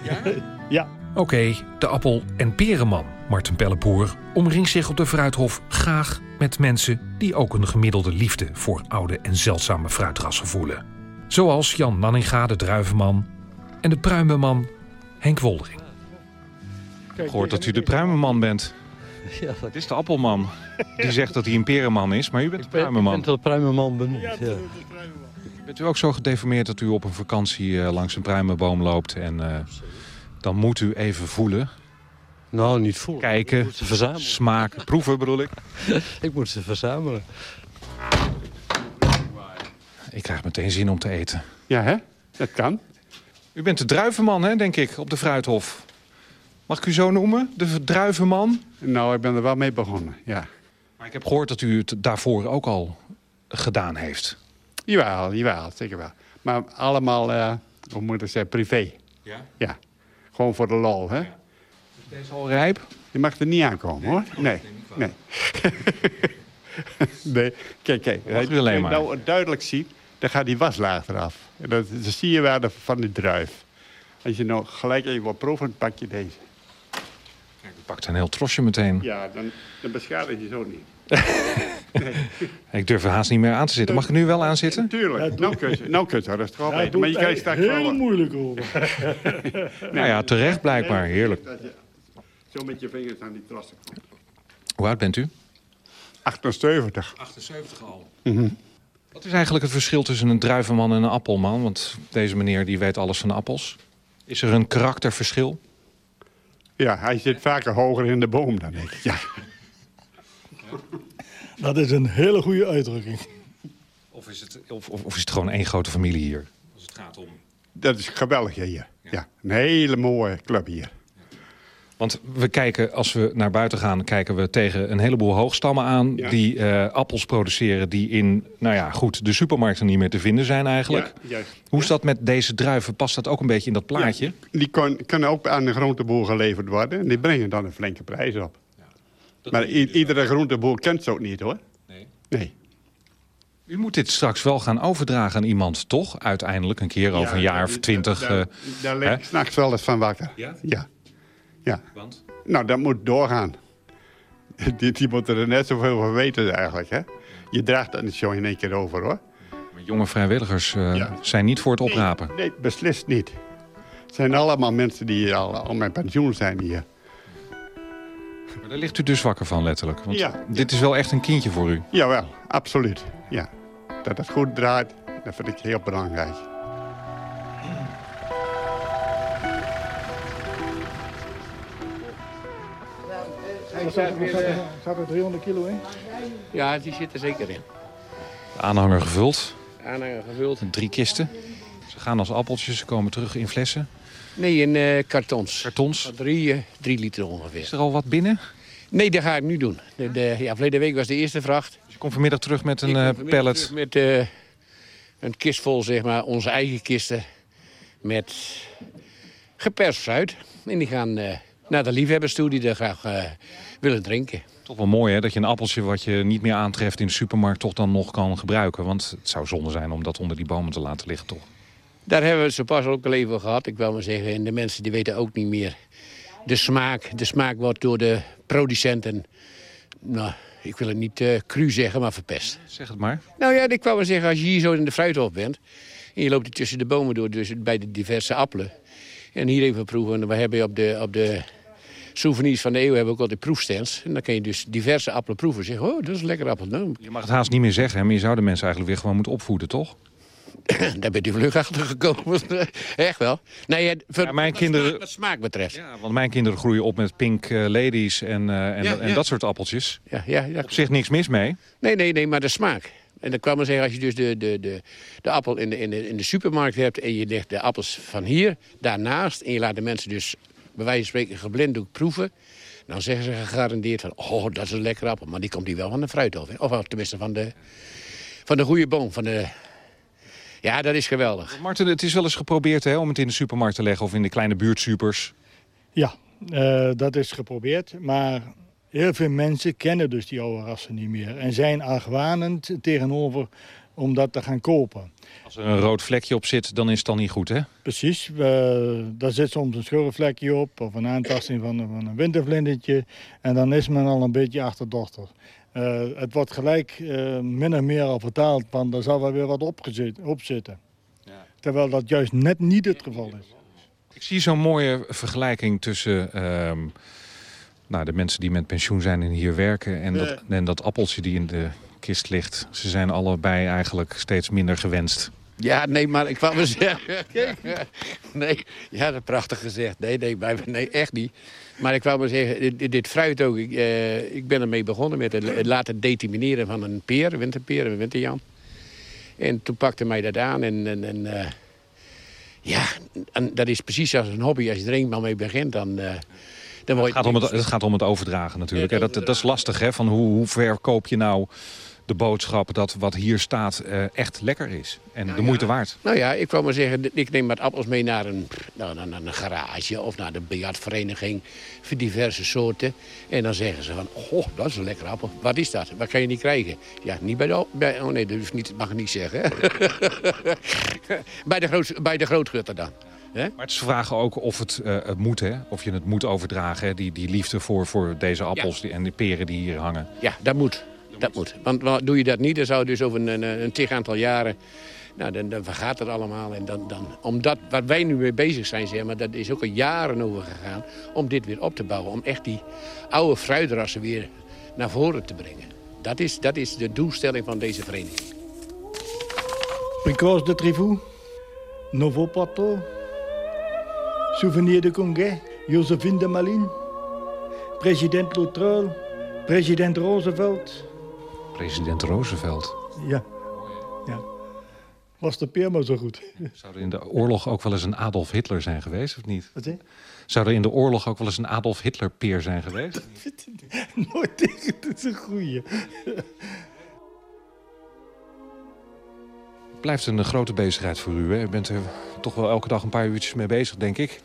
Ja? *laughs* ja. Oké, okay, de appel- en perenman Martin Pelleboer omringt zich op de Fruithof graag met mensen die ook een gemiddelde liefde voor oude en zeldzame fruitrassen voelen. Zoals Jan Nanninga, de druivenman, en de pruimenman Henk Woldering. Ik hoor dat u de pruimenman bent. *laughs* Ja, dat... Het is de appelman. Die zegt dat hij een perenman is, maar u bent de pruimenman. Ik ben de pruimenman benoemd, ja. Bent u ook zo gedeformeerd dat u op een vakantie uh, langs een pruimenboom loopt... en uh, dan moet u even voelen. Nou, niet voelen. Kijken, ze verzamelen. smaken, proeven bedoel ik. *laughs* ik moet ze verzamelen. Ik krijg meteen zin om te eten. Ja, hè? Dat kan. U bent de druivenman, hè, denk ik, op de Fruithof. Mag ik u zo noemen? De druivenman? Nou, ik ben er wel mee begonnen, ja. Maar ik heb gehoord dat u het daarvoor ook al gedaan heeft. Jawel, jawel, zeker wel. Maar allemaal, eh, hoe moet ik zeggen, privé. Ja? Ja. Gewoon voor de lol, hè? Deze is al rijp? Je mag er niet aankomen, hoor. Nee, nee. nee, *laughs* kijk, kijk. Alleen Als je maar. nou duidelijk ziet, dan gaat die waslaag eraf. En dat, dat zie je waar de, van die druif. Als je nou gelijk even wat proeven, pak je deze. U pakt een heel trosje meteen. Ja, dan, dan beschadig je zo niet. *laughs* Ik durf er haast niet meer aan te zitten. Mag ik er nu wel aan zitten? Tuurlijk, nou kun je, nou kun je doet Maar je krijgt straks heel wel... moeilijk over. *laughs* Nou ja, terecht blijkbaar. Heerlijk. Dat je zo met je vingers aan die trassen komt. Hoe oud bent u? 78. 78 al. Mhm. Wat is eigenlijk het verschil tussen een druivenman en een appelman? Want deze meneer die weet alles van appels. Is er een karakterverschil? Ja, hij zit vaker hoger in de boom dan ik. Ja. Dat is een hele goede uitdrukking. Of is het, of, of, of is het gewoon één grote familie hier? Als het gaat om... Dat is geweldig hier. Ja. Een hele mooie club hier. Want we kijken, als we naar buiten gaan, kijken we tegen een heleboel hoogstammen aan... Ja. die eh, appels produceren die in, nou ja, goed, de supermarkten niet meer te vinden zijn eigenlijk. Ja, juist. Hoe is dat met deze druiven? Past dat ook een beetje in dat plaatje? Die kunnen ook aan de groenteboer geleverd worden. En die brengen dan een flinke prijs op. maar i- iedere groenteboer kent ze ook niet, hoor. Nee. Nee. U moet dit straks wel gaan overdragen aan iemand, toch? Uiteindelijk, een keer over Ja, een jaar of daar- twintig. Daar, eh, daar hè? lig ik s'nachts wel eens van wakker. Ja? Ja. ja. Want? Nou, dat moet doorgaan. Die, die moeten er net zoveel van weten eigenlijk, hè. Je draagt dat niet zo in één keer over, hoor. Maar jonge vrijwilligers eh, Ja. zijn niet voor het oprapen. Nee, beslist niet. Het zijn allemaal mensen die al, al met pensioen zijn hier. Maar daar ligt u dus wakker van, letterlijk. Want Ja. dit is wel echt een kindje voor u. Jawel, absoluut. Ja. Dat het goed draait, dat vind ik heel belangrijk. Er er er staat er 300 kilo in. Ja, die zit er zeker in. De aanhanger gevuld, Aanhanger gevuld. drie kisten. Ze gaan als appeltjes, ze komen terug in flessen. Nee, in eh, kartons. Kartons. Van Drie, eh, drie liter ongeveer. Is er al wat binnen? Nee, dat ga ik nu doen. De, de, ja, verleden week was de eerste vracht. Dus je komt vanmiddag terug met een vanmiddag pallet. Met een kist vol, zeg maar, onze eigen kisten. Met geperst fruit. En die gaan naar de liefhebbers toe die er graag willen drinken. Toch wel mooi hè, dat je een appeltje wat je niet meer aantreft in de supermarkt... toch dan nog kan gebruiken. Want het zou zonde zijn om dat onder die bomen te laten liggen, toch? Daar hebben we het zo pas ook al even gehad. Ik wil maar zeggen, en de mensen die weten ook niet meer de smaak. De smaak wordt door de producenten, nou, ik wil het niet eh cru zeggen, maar verpest. Zeg het maar. Nou ja, ik wou maar zeggen, als je hier zo in de fruithof bent... en je loopt hier tussen de bomen door, dus bij de diverse appelen... en hier even proeven, we hebben op de, op de souvenirs van de eeuw hebben we ook altijd proefstands... en dan kan je dus diverse appelen proeven. Zeg, oh, dat is een lekker appel. Nou, Je mag het haast niet meer zeggen, maar je zou de mensen eigenlijk weer gewoon moeten opvoeden, toch? *coughs* daar bent u vlug achter gekomen. *laughs* Echt wel. Nee, ja, voor, Ja, mijn wat kinderen- smaak- wat smaak betreft. Ja, want mijn kinderen groeien op met pink eh, ladies en, eh, en, Ja, en ja. dat soort appeltjes. Ja, ja, ja. Op zich niks mis mee. Nee, nee, nee, maar de smaak. En dan kwam maar zeggen, als je dus de, de, de, de appel in de, in, de, in de supermarkt hebt... en je legt de appels van hier daarnaast... en je laat de mensen dus bij wijze van spreken geblinddoekt proeven... dan zeggen ze gegarandeerd van, oh, dat is een lekkere appel. Maar die komt hier wel van de fruithof. Of tenminste van de, van de goede boom. Van de... Ja, dat is geweldig. Marten, het is wel eens geprobeerd hè, om het in de supermarkt te leggen... of in de kleine buurtsupers. Ja, eh, dat is geprobeerd. Maar heel veel mensen kennen dus die oude rassen niet meer. En zijn argwanend tegenover om dat te gaan kopen. Als er een rood vlekje op zit, dan is het dan niet goed, hè? Precies, eh, daar zit soms een schurfvlekje op of een aantasting van, een- van een wintervlindertje. En dan is men al een beetje achterdochtig. Eh, het wordt gelijk eh, min of meer al vertaald van daar zal wel weer wat op zitten. Terwijl dat juist net niet het geval is. Ik zie zo'n mooie vergelijking tussen ehm, nou, de mensen die met pensioen zijn en hier werken... En, dat, en dat appeltje die in de kist ligt. Ze zijn allebei eigenlijk steeds minder gewenst. Ja, nee, maar ik kwam *laughs* me zeggen... *laughs* nee, ja, dat prachtig gezegd. Nee, nee, bij, nee, echt niet. Maar ik wou maar zeggen, dit, dit fruit ook. Ik, eh, ik ben ermee begonnen met het, het laten determineren van een peer, een winterpeer, een winterjan. En toen pakte mij dat aan en... en, en eh, ja, en dat is precies als een hobby. Als je er eenmaal mee begint, dan... eh, dan word Het je gaat, om het, het gaat om het overdragen natuurlijk. hè. Dat, dat is lastig, hè? Van hoe, hoe ver koop je nou de boodschap dat wat hier staat eh, echt lekker is. En de moeite waard. Nou ja, ik wou maar zeggen, ik neem wat appels mee naar een, nou, naar, een garage of naar de biljartvereniging voor diverse soorten. En dan zeggen ze van, oh, dat is een lekker appel. Wat is dat? Wat kan je niet krijgen? Ja, niet bij de, bij, oh nee, dat hoeft niet, mag ik niet zeggen. *laughs* bij, de groot, bij de grootgutter dan. Maar het is vragen ook of het eh, het moet, hè? Of je het moet overdragen, hè? Die, die liefde voor, voor deze appels die, en die peren die hier hangen. Ja, dat moet. Dat moet. Want wat- doe je dat niet, dan zou dus over een, een, een tig aantal jaren... Nou, dan, dan vergaat het allemaal. En dan, dan, omdat waar wij nu mee bezig zijn, zeg maar, dat is ook al jaren over gegaan... om dit weer op te bouwen. Om echt die oude fruitrassen weer naar voren te brengen. Dat is, dat is de doelstelling van deze vereniging. Précoce de Trifou, Nouveau Pato, Souvenir de Conguet, Josephine de Malines, president Loutrel, president Roosevelt. President Roosevelt. Ja, ja. Was de peer maar zo goed. Zou er in de oorlog ook wel eens een Adolf Hitler zijn geweest, of niet? Wat? Zou er in de oorlog ook wel eens een Adolf Hitler-peer zijn geweest? Nooit tegen, dat is een goeie. Het blijft een grote bezigheid voor u. Hè? U bent er toch wel elke dag een paar uurtjes mee bezig, denk ik.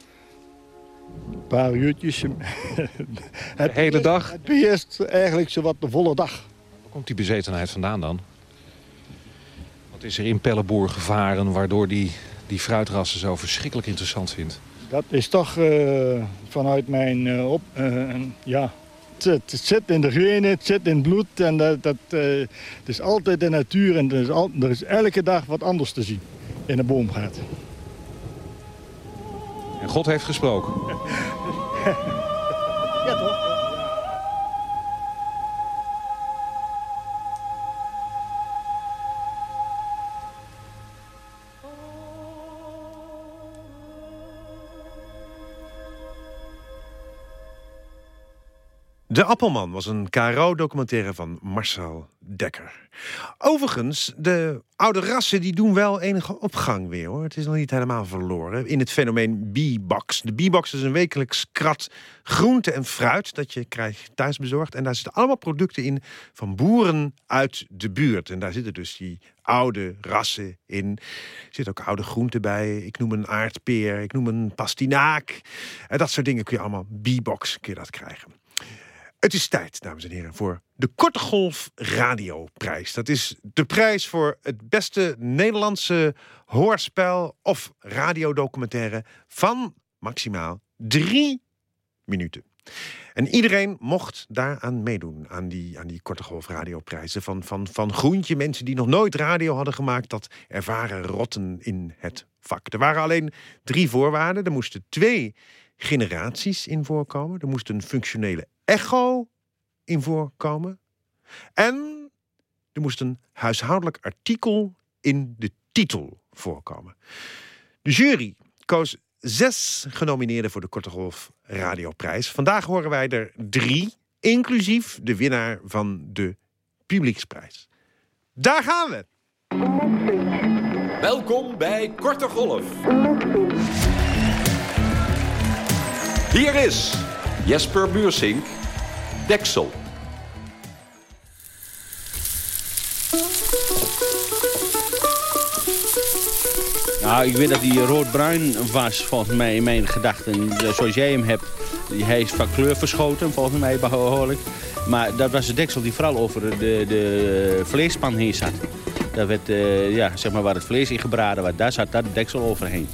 Een paar uurtjes. *laughs* De hele dag? Het beheerst eigenlijk zowat de volle dag. Komt die bezetenheid vandaan dan? Wat is er in Pelleboer gevaren waardoor die, die fruitrassen zo verschrikkelijk interessant vindt? Dat is toch eh, vanuit mijn eh, op... eh, ja, het, zit- het zit in de genen, het zit in het bloed. En dat, dat, het is altijd de natuur en er is, al, er is elke dag wat anders te zien in een boomgaard. En God heeft gesproken. *laughs* De Appelman was een KRO-documentaire van Marcel Dekker. Overigens, de oude rassen die doen wel enige opgang weer hoor. Het is nog niet helemaal verloren. In het fenomeen B-box. De B-box is een wekelijks krat groente en fruit dat je krijgt thuisbezorgd. En daar zitten allemaal producten in van boeren uit de buurt. En daar zitten dus die oude rassen in. Er zitten ook oude groenten bij. Ik noem een aardpeer, ik noem een pastinaak. En dat soort dingen kun je allemaal B-box dat krijgen. Het is tijd, dames en heren, voor de Korte Golf Radioprijs. Dat is de prijs voor het beste Nederlandse hoorspel of radiodocumentaire van maximaal drie minuten. En iedereen mocht daaraan meedoen, aan die, aan die Korte Golf Radioprijzen. Van, van, van groentje, mensen die nog nooit radio hadden gemaakt, dat ervaren rotten in het vak. Er waren alleen drie voorwaarden. Er moesten twee generaties in voorkomen. Er moest een functionele echo in voorkomen. En er moest een huishoudelijk artikel in de titel voorkomen. De jury koos zes genomineerden voor de Korte Golf Radioprijs. Vandaag horen wij er drie, inclusief de winnaar van de publieksprijs. Daar gaan we! Welkom bij Korte Golf. Hier is Jesper Buursink, Deksel. Nou, ik weet dat die rood-bruin was, volgens mij, in mijn gedachten. Eh, Zoals jij hem hebt. Hij is van kleur verschoten, volgens mij behoorlijk. Maar dat was de deksel die vooral over de, de vleespan heen zat. Daar werd, eh, ja, zeg maar waar het vlees in gebraden werd, daar zat de deksel overheen.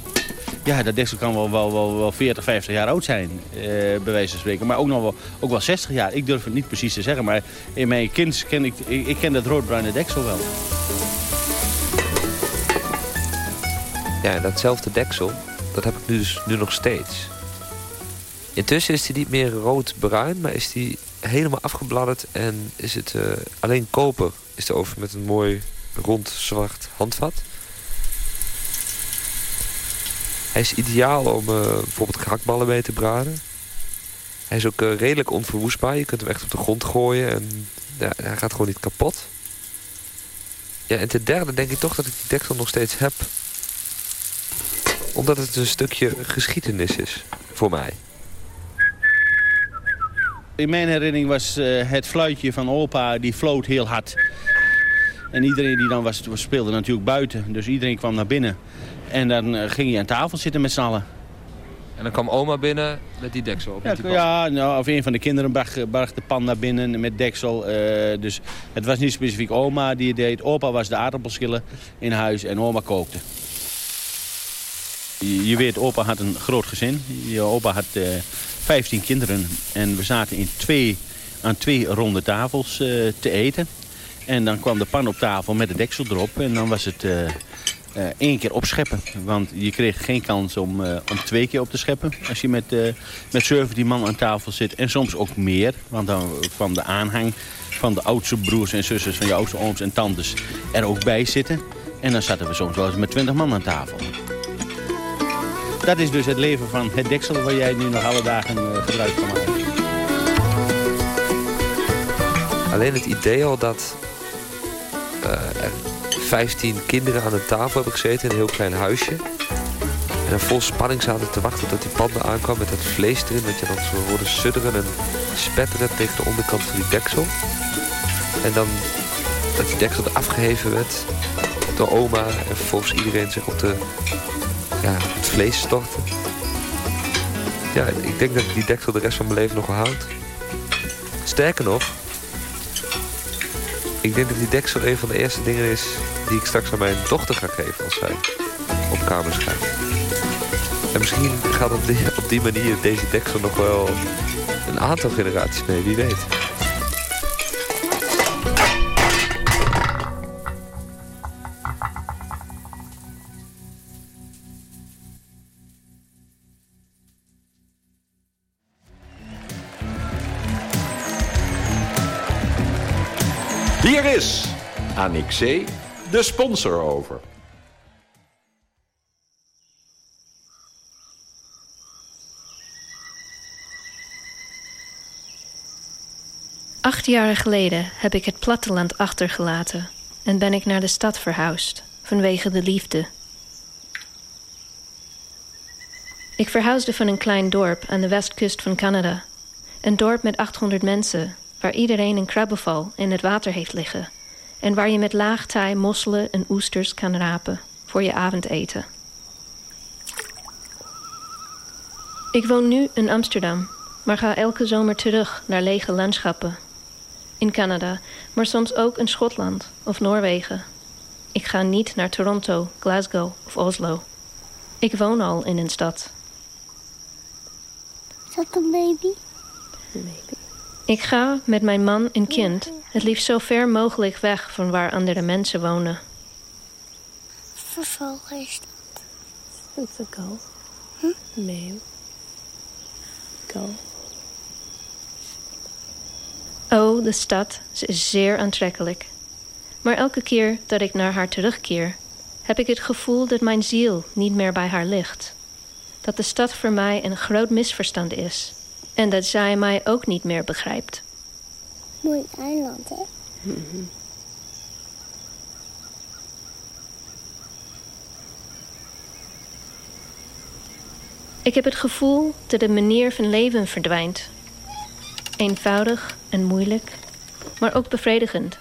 Ja, dat deksel kan wel, wel, wel, wel 40, 50 jaar oud zijn, eh, bij wijze van spreken. Maar ook nog wel, ook wel 60 jaar. Ik durf het niet precies te zeggen, maar in mijn kind ken ik, ik, ken dat rood-bruine deksel wel. Ja, datzelfde deksel, dat heb ik nu dus nu nog steeds. Intussen is hij niet meer rood-bruin, maar is hij helemaal afgebladderd en is het eh, alleen koper is er over met een mooi rond zwart handvat. Hij is ideaal om eh, bijvoorbeeld gehaktballen mee te braden. Hij is ook eh, redelijk onverwoestbaar. Je kunt hem echt op de grond gooien en hij gaat gewoon niet kapot. Ja, en ten derde denk ik toch dat ik die deksel nog steeds heb. Omdat het een stukje geschiedenis is voor mij. In mijn herinnering was eh, het fluitje van opa, die floot heel hard. En iedereen die dan was- speelde natuurlijk buiten. Dus iedereen kwam naar binnen. En dan eh, ging je aan tafel zitten met z'n allen. En dan kwam oma binnen met die deksel op. Ja, die ja nou, of een van de kinderen bracht, bracht de pan naar binnen met deksel. eh, dus het was niet specifiek oma die het deed. Opa was de aardappelschillen in huis en oma kookte. Je, je weet, opa had een groot gezin. Je opa had eh 15 kinderen. En we zaten in twee, aan twee ronde tafels te eten. En dan kwam de pan op tafel met de deksel erop. En dan was het eh, één keer opscheppen. Want je kreeg geen kans om, eh, om twee keer op te scheppen. Als je met, eh met 17 man aan tafel zit. En soms ook meer. Want dan kwam de aanhang van de oudste broers en zusters... van je oudste ooms en tantes er ook bij zitten. En dan zaten we soms wel eens met 20 man aan tafel. Dat is dus het leven van het deksel... waar jij nu nog alle dagen gebruik van maakt. Alleen het idee al dat 15 kinderen aan een tafel hebben gezeten in een heel klein huisje. En vol spanning zaten te wachten tot die panda aankwam met dat vlees erin. Dat je dan zo hoorde sudderen en spetteren tegen de onderkant van die deksel. En dan dat die deksel eraf geheven werd door oma. En vervolgens iedereen zich op de, ja, het vlees stortte. Ja, ik denk dat ik die deksel de rest van mijn leven nog wel houd. Sterker nog, ik denk dat die deksel een van de eerste dingen is die ik straks aan mijn dochter ga geven als zij op kamers gaat. En misschien gaat op die, op die manier deze deksel nog wel een aantal generaties mee, wie weet. De sponsor over. Acht jaren geleden heb ik het platteland achtergelaten en ben ik naar de stad verhuisd vanwege de liefde. Ik verhuisde van een klein dorp aan de westkust van Canada. Een dorp met 800 mensen, waar iedereen een krabbenval in het water heeft liggen. En waar je met laagtaai mosselen en oesters kan rapen voor je avondeten. Ik woon nu in Amsterdam, maar ga elke zomer terug naar lege landschappen. In Canada, maar soms ook in Schotland of Noorwegen. Ik ga niet naar Toronto, Glasgow of Oslo. Ik woon al in een stad. Is dat een baby? Ik ga met mijn man en kind het liefst zo ver mogelijk weg van waar andere mensen wonen. Vervolg is dat. Dat is een gal. Nee. Oh, de stad. Ze is zeer aantrekkelijk. Maar elke keer dat ik naar haar terugkeer, heb ik het gevoel dat mijn ziel niet meer bij haar ligt. Dat de stad voor mij een groot misverstand is. En dat zij mij ook niet meer begrijpt. Mooi eiland, hè? Ik heb het gevoel dat de manier van leven verdwijnt. Eenvoudig en moeilijk, maar ook bevredigend.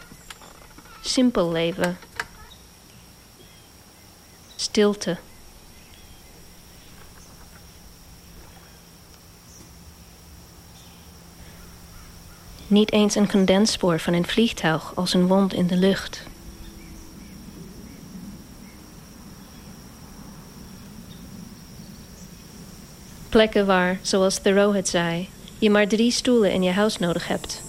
Simpel leven. Stilte. Niet eens een condensspoor van een vliegtuig als een wond in de lucht. Plekken waar, zoals Thoreau het zei, je maar drie stoelen in je huis nodig hebt.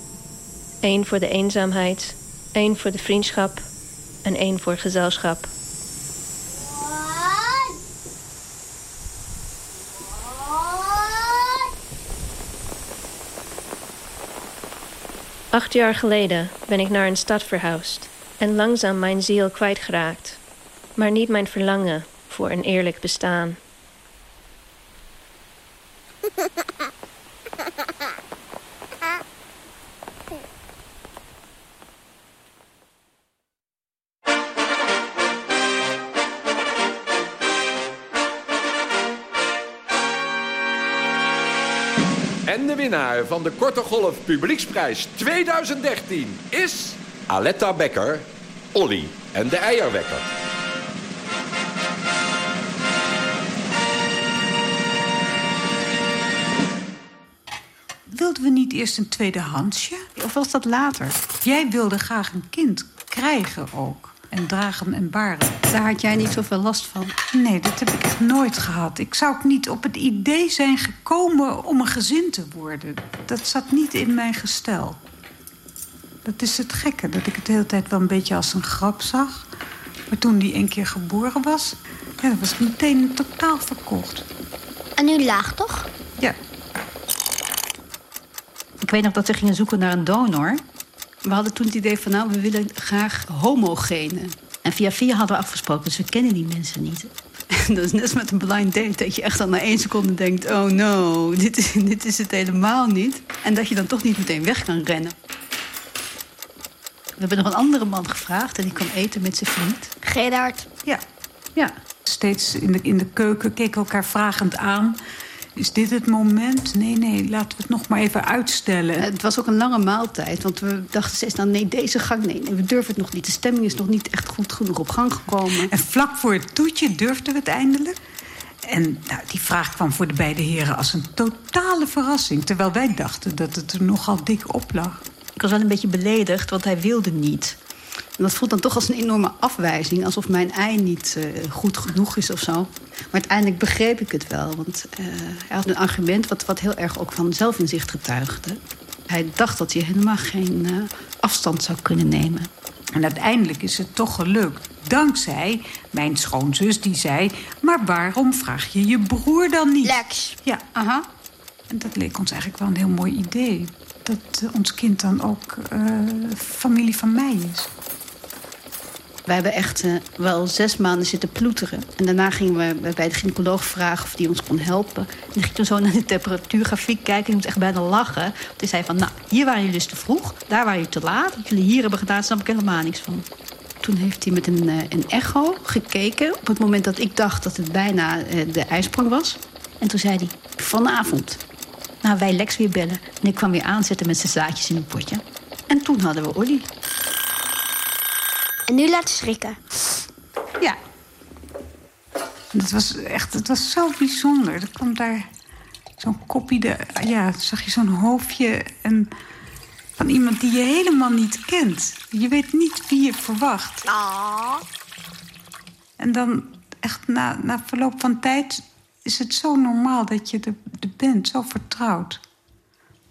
Eén voor de eenzaamheid, één voor de vriendschap en één voor gezelschap. Acht jaar geleden ben ik naar een stad verhuisd en langzaam mijn ziel kwijtgeraakt, maar niet mijn verlangen voor een eerlijk bestaan. Winnaar van de Korte Golf Publieksprijs 2013 is... Aletta Becker, Olly en de Eierwekker. Wilden we niet eerst een tweedehandsje? Of was dat later? Jij wilde graag een kind krijgen ook. En dragen en baren. Daar had jij niet zoveel last van? Nee, dat heb ik echt nooit gehad. Ik zou ook niet op het idee zijn gekomen om een gezin te worden. Dat zat niet in mijn gestel. Dat is het gekke, dat ik het de hele tijd wel een beetje als een grap zag. Maar toen die een keer geboren was, ja, dat was ik meteen totaal verkocht. En nu laag, toch? Ja. Ik weet nog dat we gingen zoeken naar een donor. We hadden toen het idee van, nou, we willen graag homogenen. En via via hadden we afgesproken, dus we kennen die mensen niet. En *laughs* dat is net als met een blind date, dat je echt al na één seconde denkt... oh no, dit is, *laughs* dit is het helemaal niet. En dat je dan toch niet meteen weg kan rennen. We hebben nog een andere man gevraagd en die kwam eten met zijn vriend. Gerard. Ja. Ja. Steeds in de, in de keuken keken elkaar vragend aan. Is dit het moment? Nee, nee, laten we het nog maar even uitstellen. Het was ook een lange maaltijd, want we dachten steeds... nou, nee, deze gang, nee, nee, we durven het nog niet. De stemming is nog niet echt goed genoeg op gang gekomen. En vlak voor het toetje durfden we het eindelijk. En nou, die vraag kwam voor de beide heren als een totale verrassing. Terwijl wij dachten dat het er nogal dik op lag. Ik was wel een beetje beledigd, want hij wilde niet. En dat voelt dan toch als een enorme afwijzing. Alsof mijn ei niet uh, goed genoeg is of zo. Maar uiteindelijk begreep ik het wel. Want uh, hij had een argument wat, wat heel erg ook van zelfinzicht getuigde. Hij dacht dat hij helemaal geen uh, afstand zou kunnen nemen. En uiteindelijk is het toch gelukt. Dankzij mijn schoonzus die zei... maar waarom vraag je je broer dan niet? Lex. Ja, aha. En dat leek ons eigenlijk wel een heel mooi idee. Dat ons kind dan ook familie van mij is. We hebben echt uh, wel zes maanden zitten ploeteren. En daarna gingen we bij de gynaecoloog vragen of die ons kon helpen. En ging toen zo naar de temperatuurgrafiek kijken. Ik moest echt bijna lachen. Want hij zei van, nou, hier waren jullie dus te vroeg. Daar waren jullie te laat. Wat jullie hier hebben gedaan, snap ik helemaal niks van. Toen heeft hij met een, uh, een echo gekeken. Op het moment dat ik dacht dat het bijna de ijsprong was. En toen zei hij, vanavond. Nou, wij Lex weer bellen. En ik kwam weer aanzetten met zijn zaadjes in een potje. En toen hadden we Olly. En nu laten schrikken. Ja. Het was echt, het was zo bijzonder. Er kwam daar zo'n kopie, de, ja, zag je zo'n hoofdje en van iemand die je helemaal niet kent. Je weet niet wie je verwacht. Oh. En dan echt na, na verloop van tijd is het zo normaal dat je er, er bent, zo vertrouwd.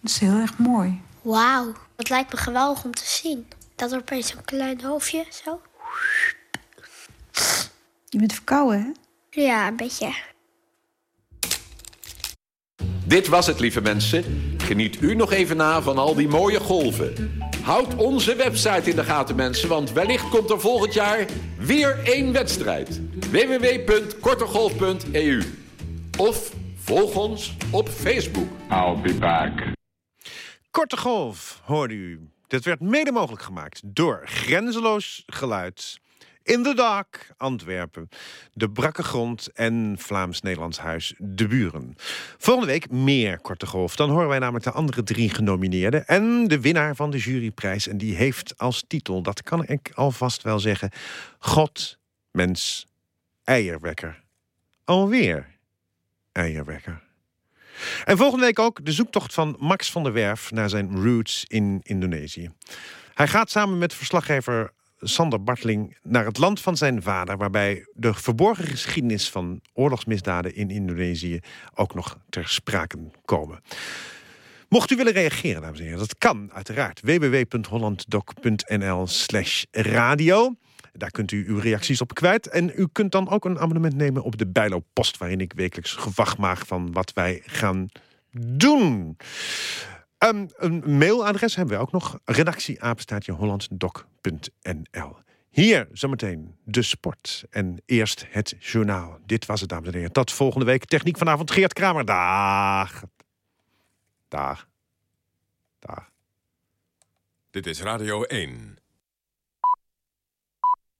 Dat is heel erg mooi. Wauw, dat lijkt me geweldig om te zien. Dat er opeens zo'n klein hoofdje, zo. Je bent verkouden, hè? Ja, een beetje. Dit was het, lieve mensen. Geniet u nog even na van al die mooie golven. Houd onze website in de gaten, mensen, want wellicht komt er volgend jaar weer één wedstrijd. www.kortegolf.eu Of volg ons op Facebook. I'll be back. Korte Golf, hoorde u. Dit werd mede mogelijk gemaakt door Grenzeloos Geluid... In the Dark, Antwerpen, De Brakke Grond en Vlaams-Nederlands Huis De Buren. Volgende week meer Korte Golf. Dan horen wij namelijk de andere drie genomineerden... en de winnaar van de juryprijs. En die heeft als titel, dat kan ik alvast wel zeggen... God, mens, eierwekker. Alweer eierwekker. En volgende week ook de zoektocht van Max van der Werf... naar zijn roots in Indonesië. Hij gaat samen met verslaggever Sander Bartling naar het land van zijn vader... waarbij de verborgen geschiedenis van oorlogsmisdaden in Indonesië... ook nog ter sprake komen. Mocht u willen reageren, dames en heren, dat kan uiteraard. www.hollanddoc.nl slash radio. Daar kunt u uw reacties op kwijt. En u kunt dan ook een abonnement nemen op de Bijlo Post... waarin ik wekelijks gewacht maak van wat wij gaan doen. Um, een mailadres hebben we ook nog. Redactieapenstaatje hollanddoc.nl Hier zometeen de sport. En eerst het journaal. Dit was het, dames en heren. Tot volgende week. Techniek vanavond Geert Kramer. Dag. Dag. Dag. Dit is Radio 1.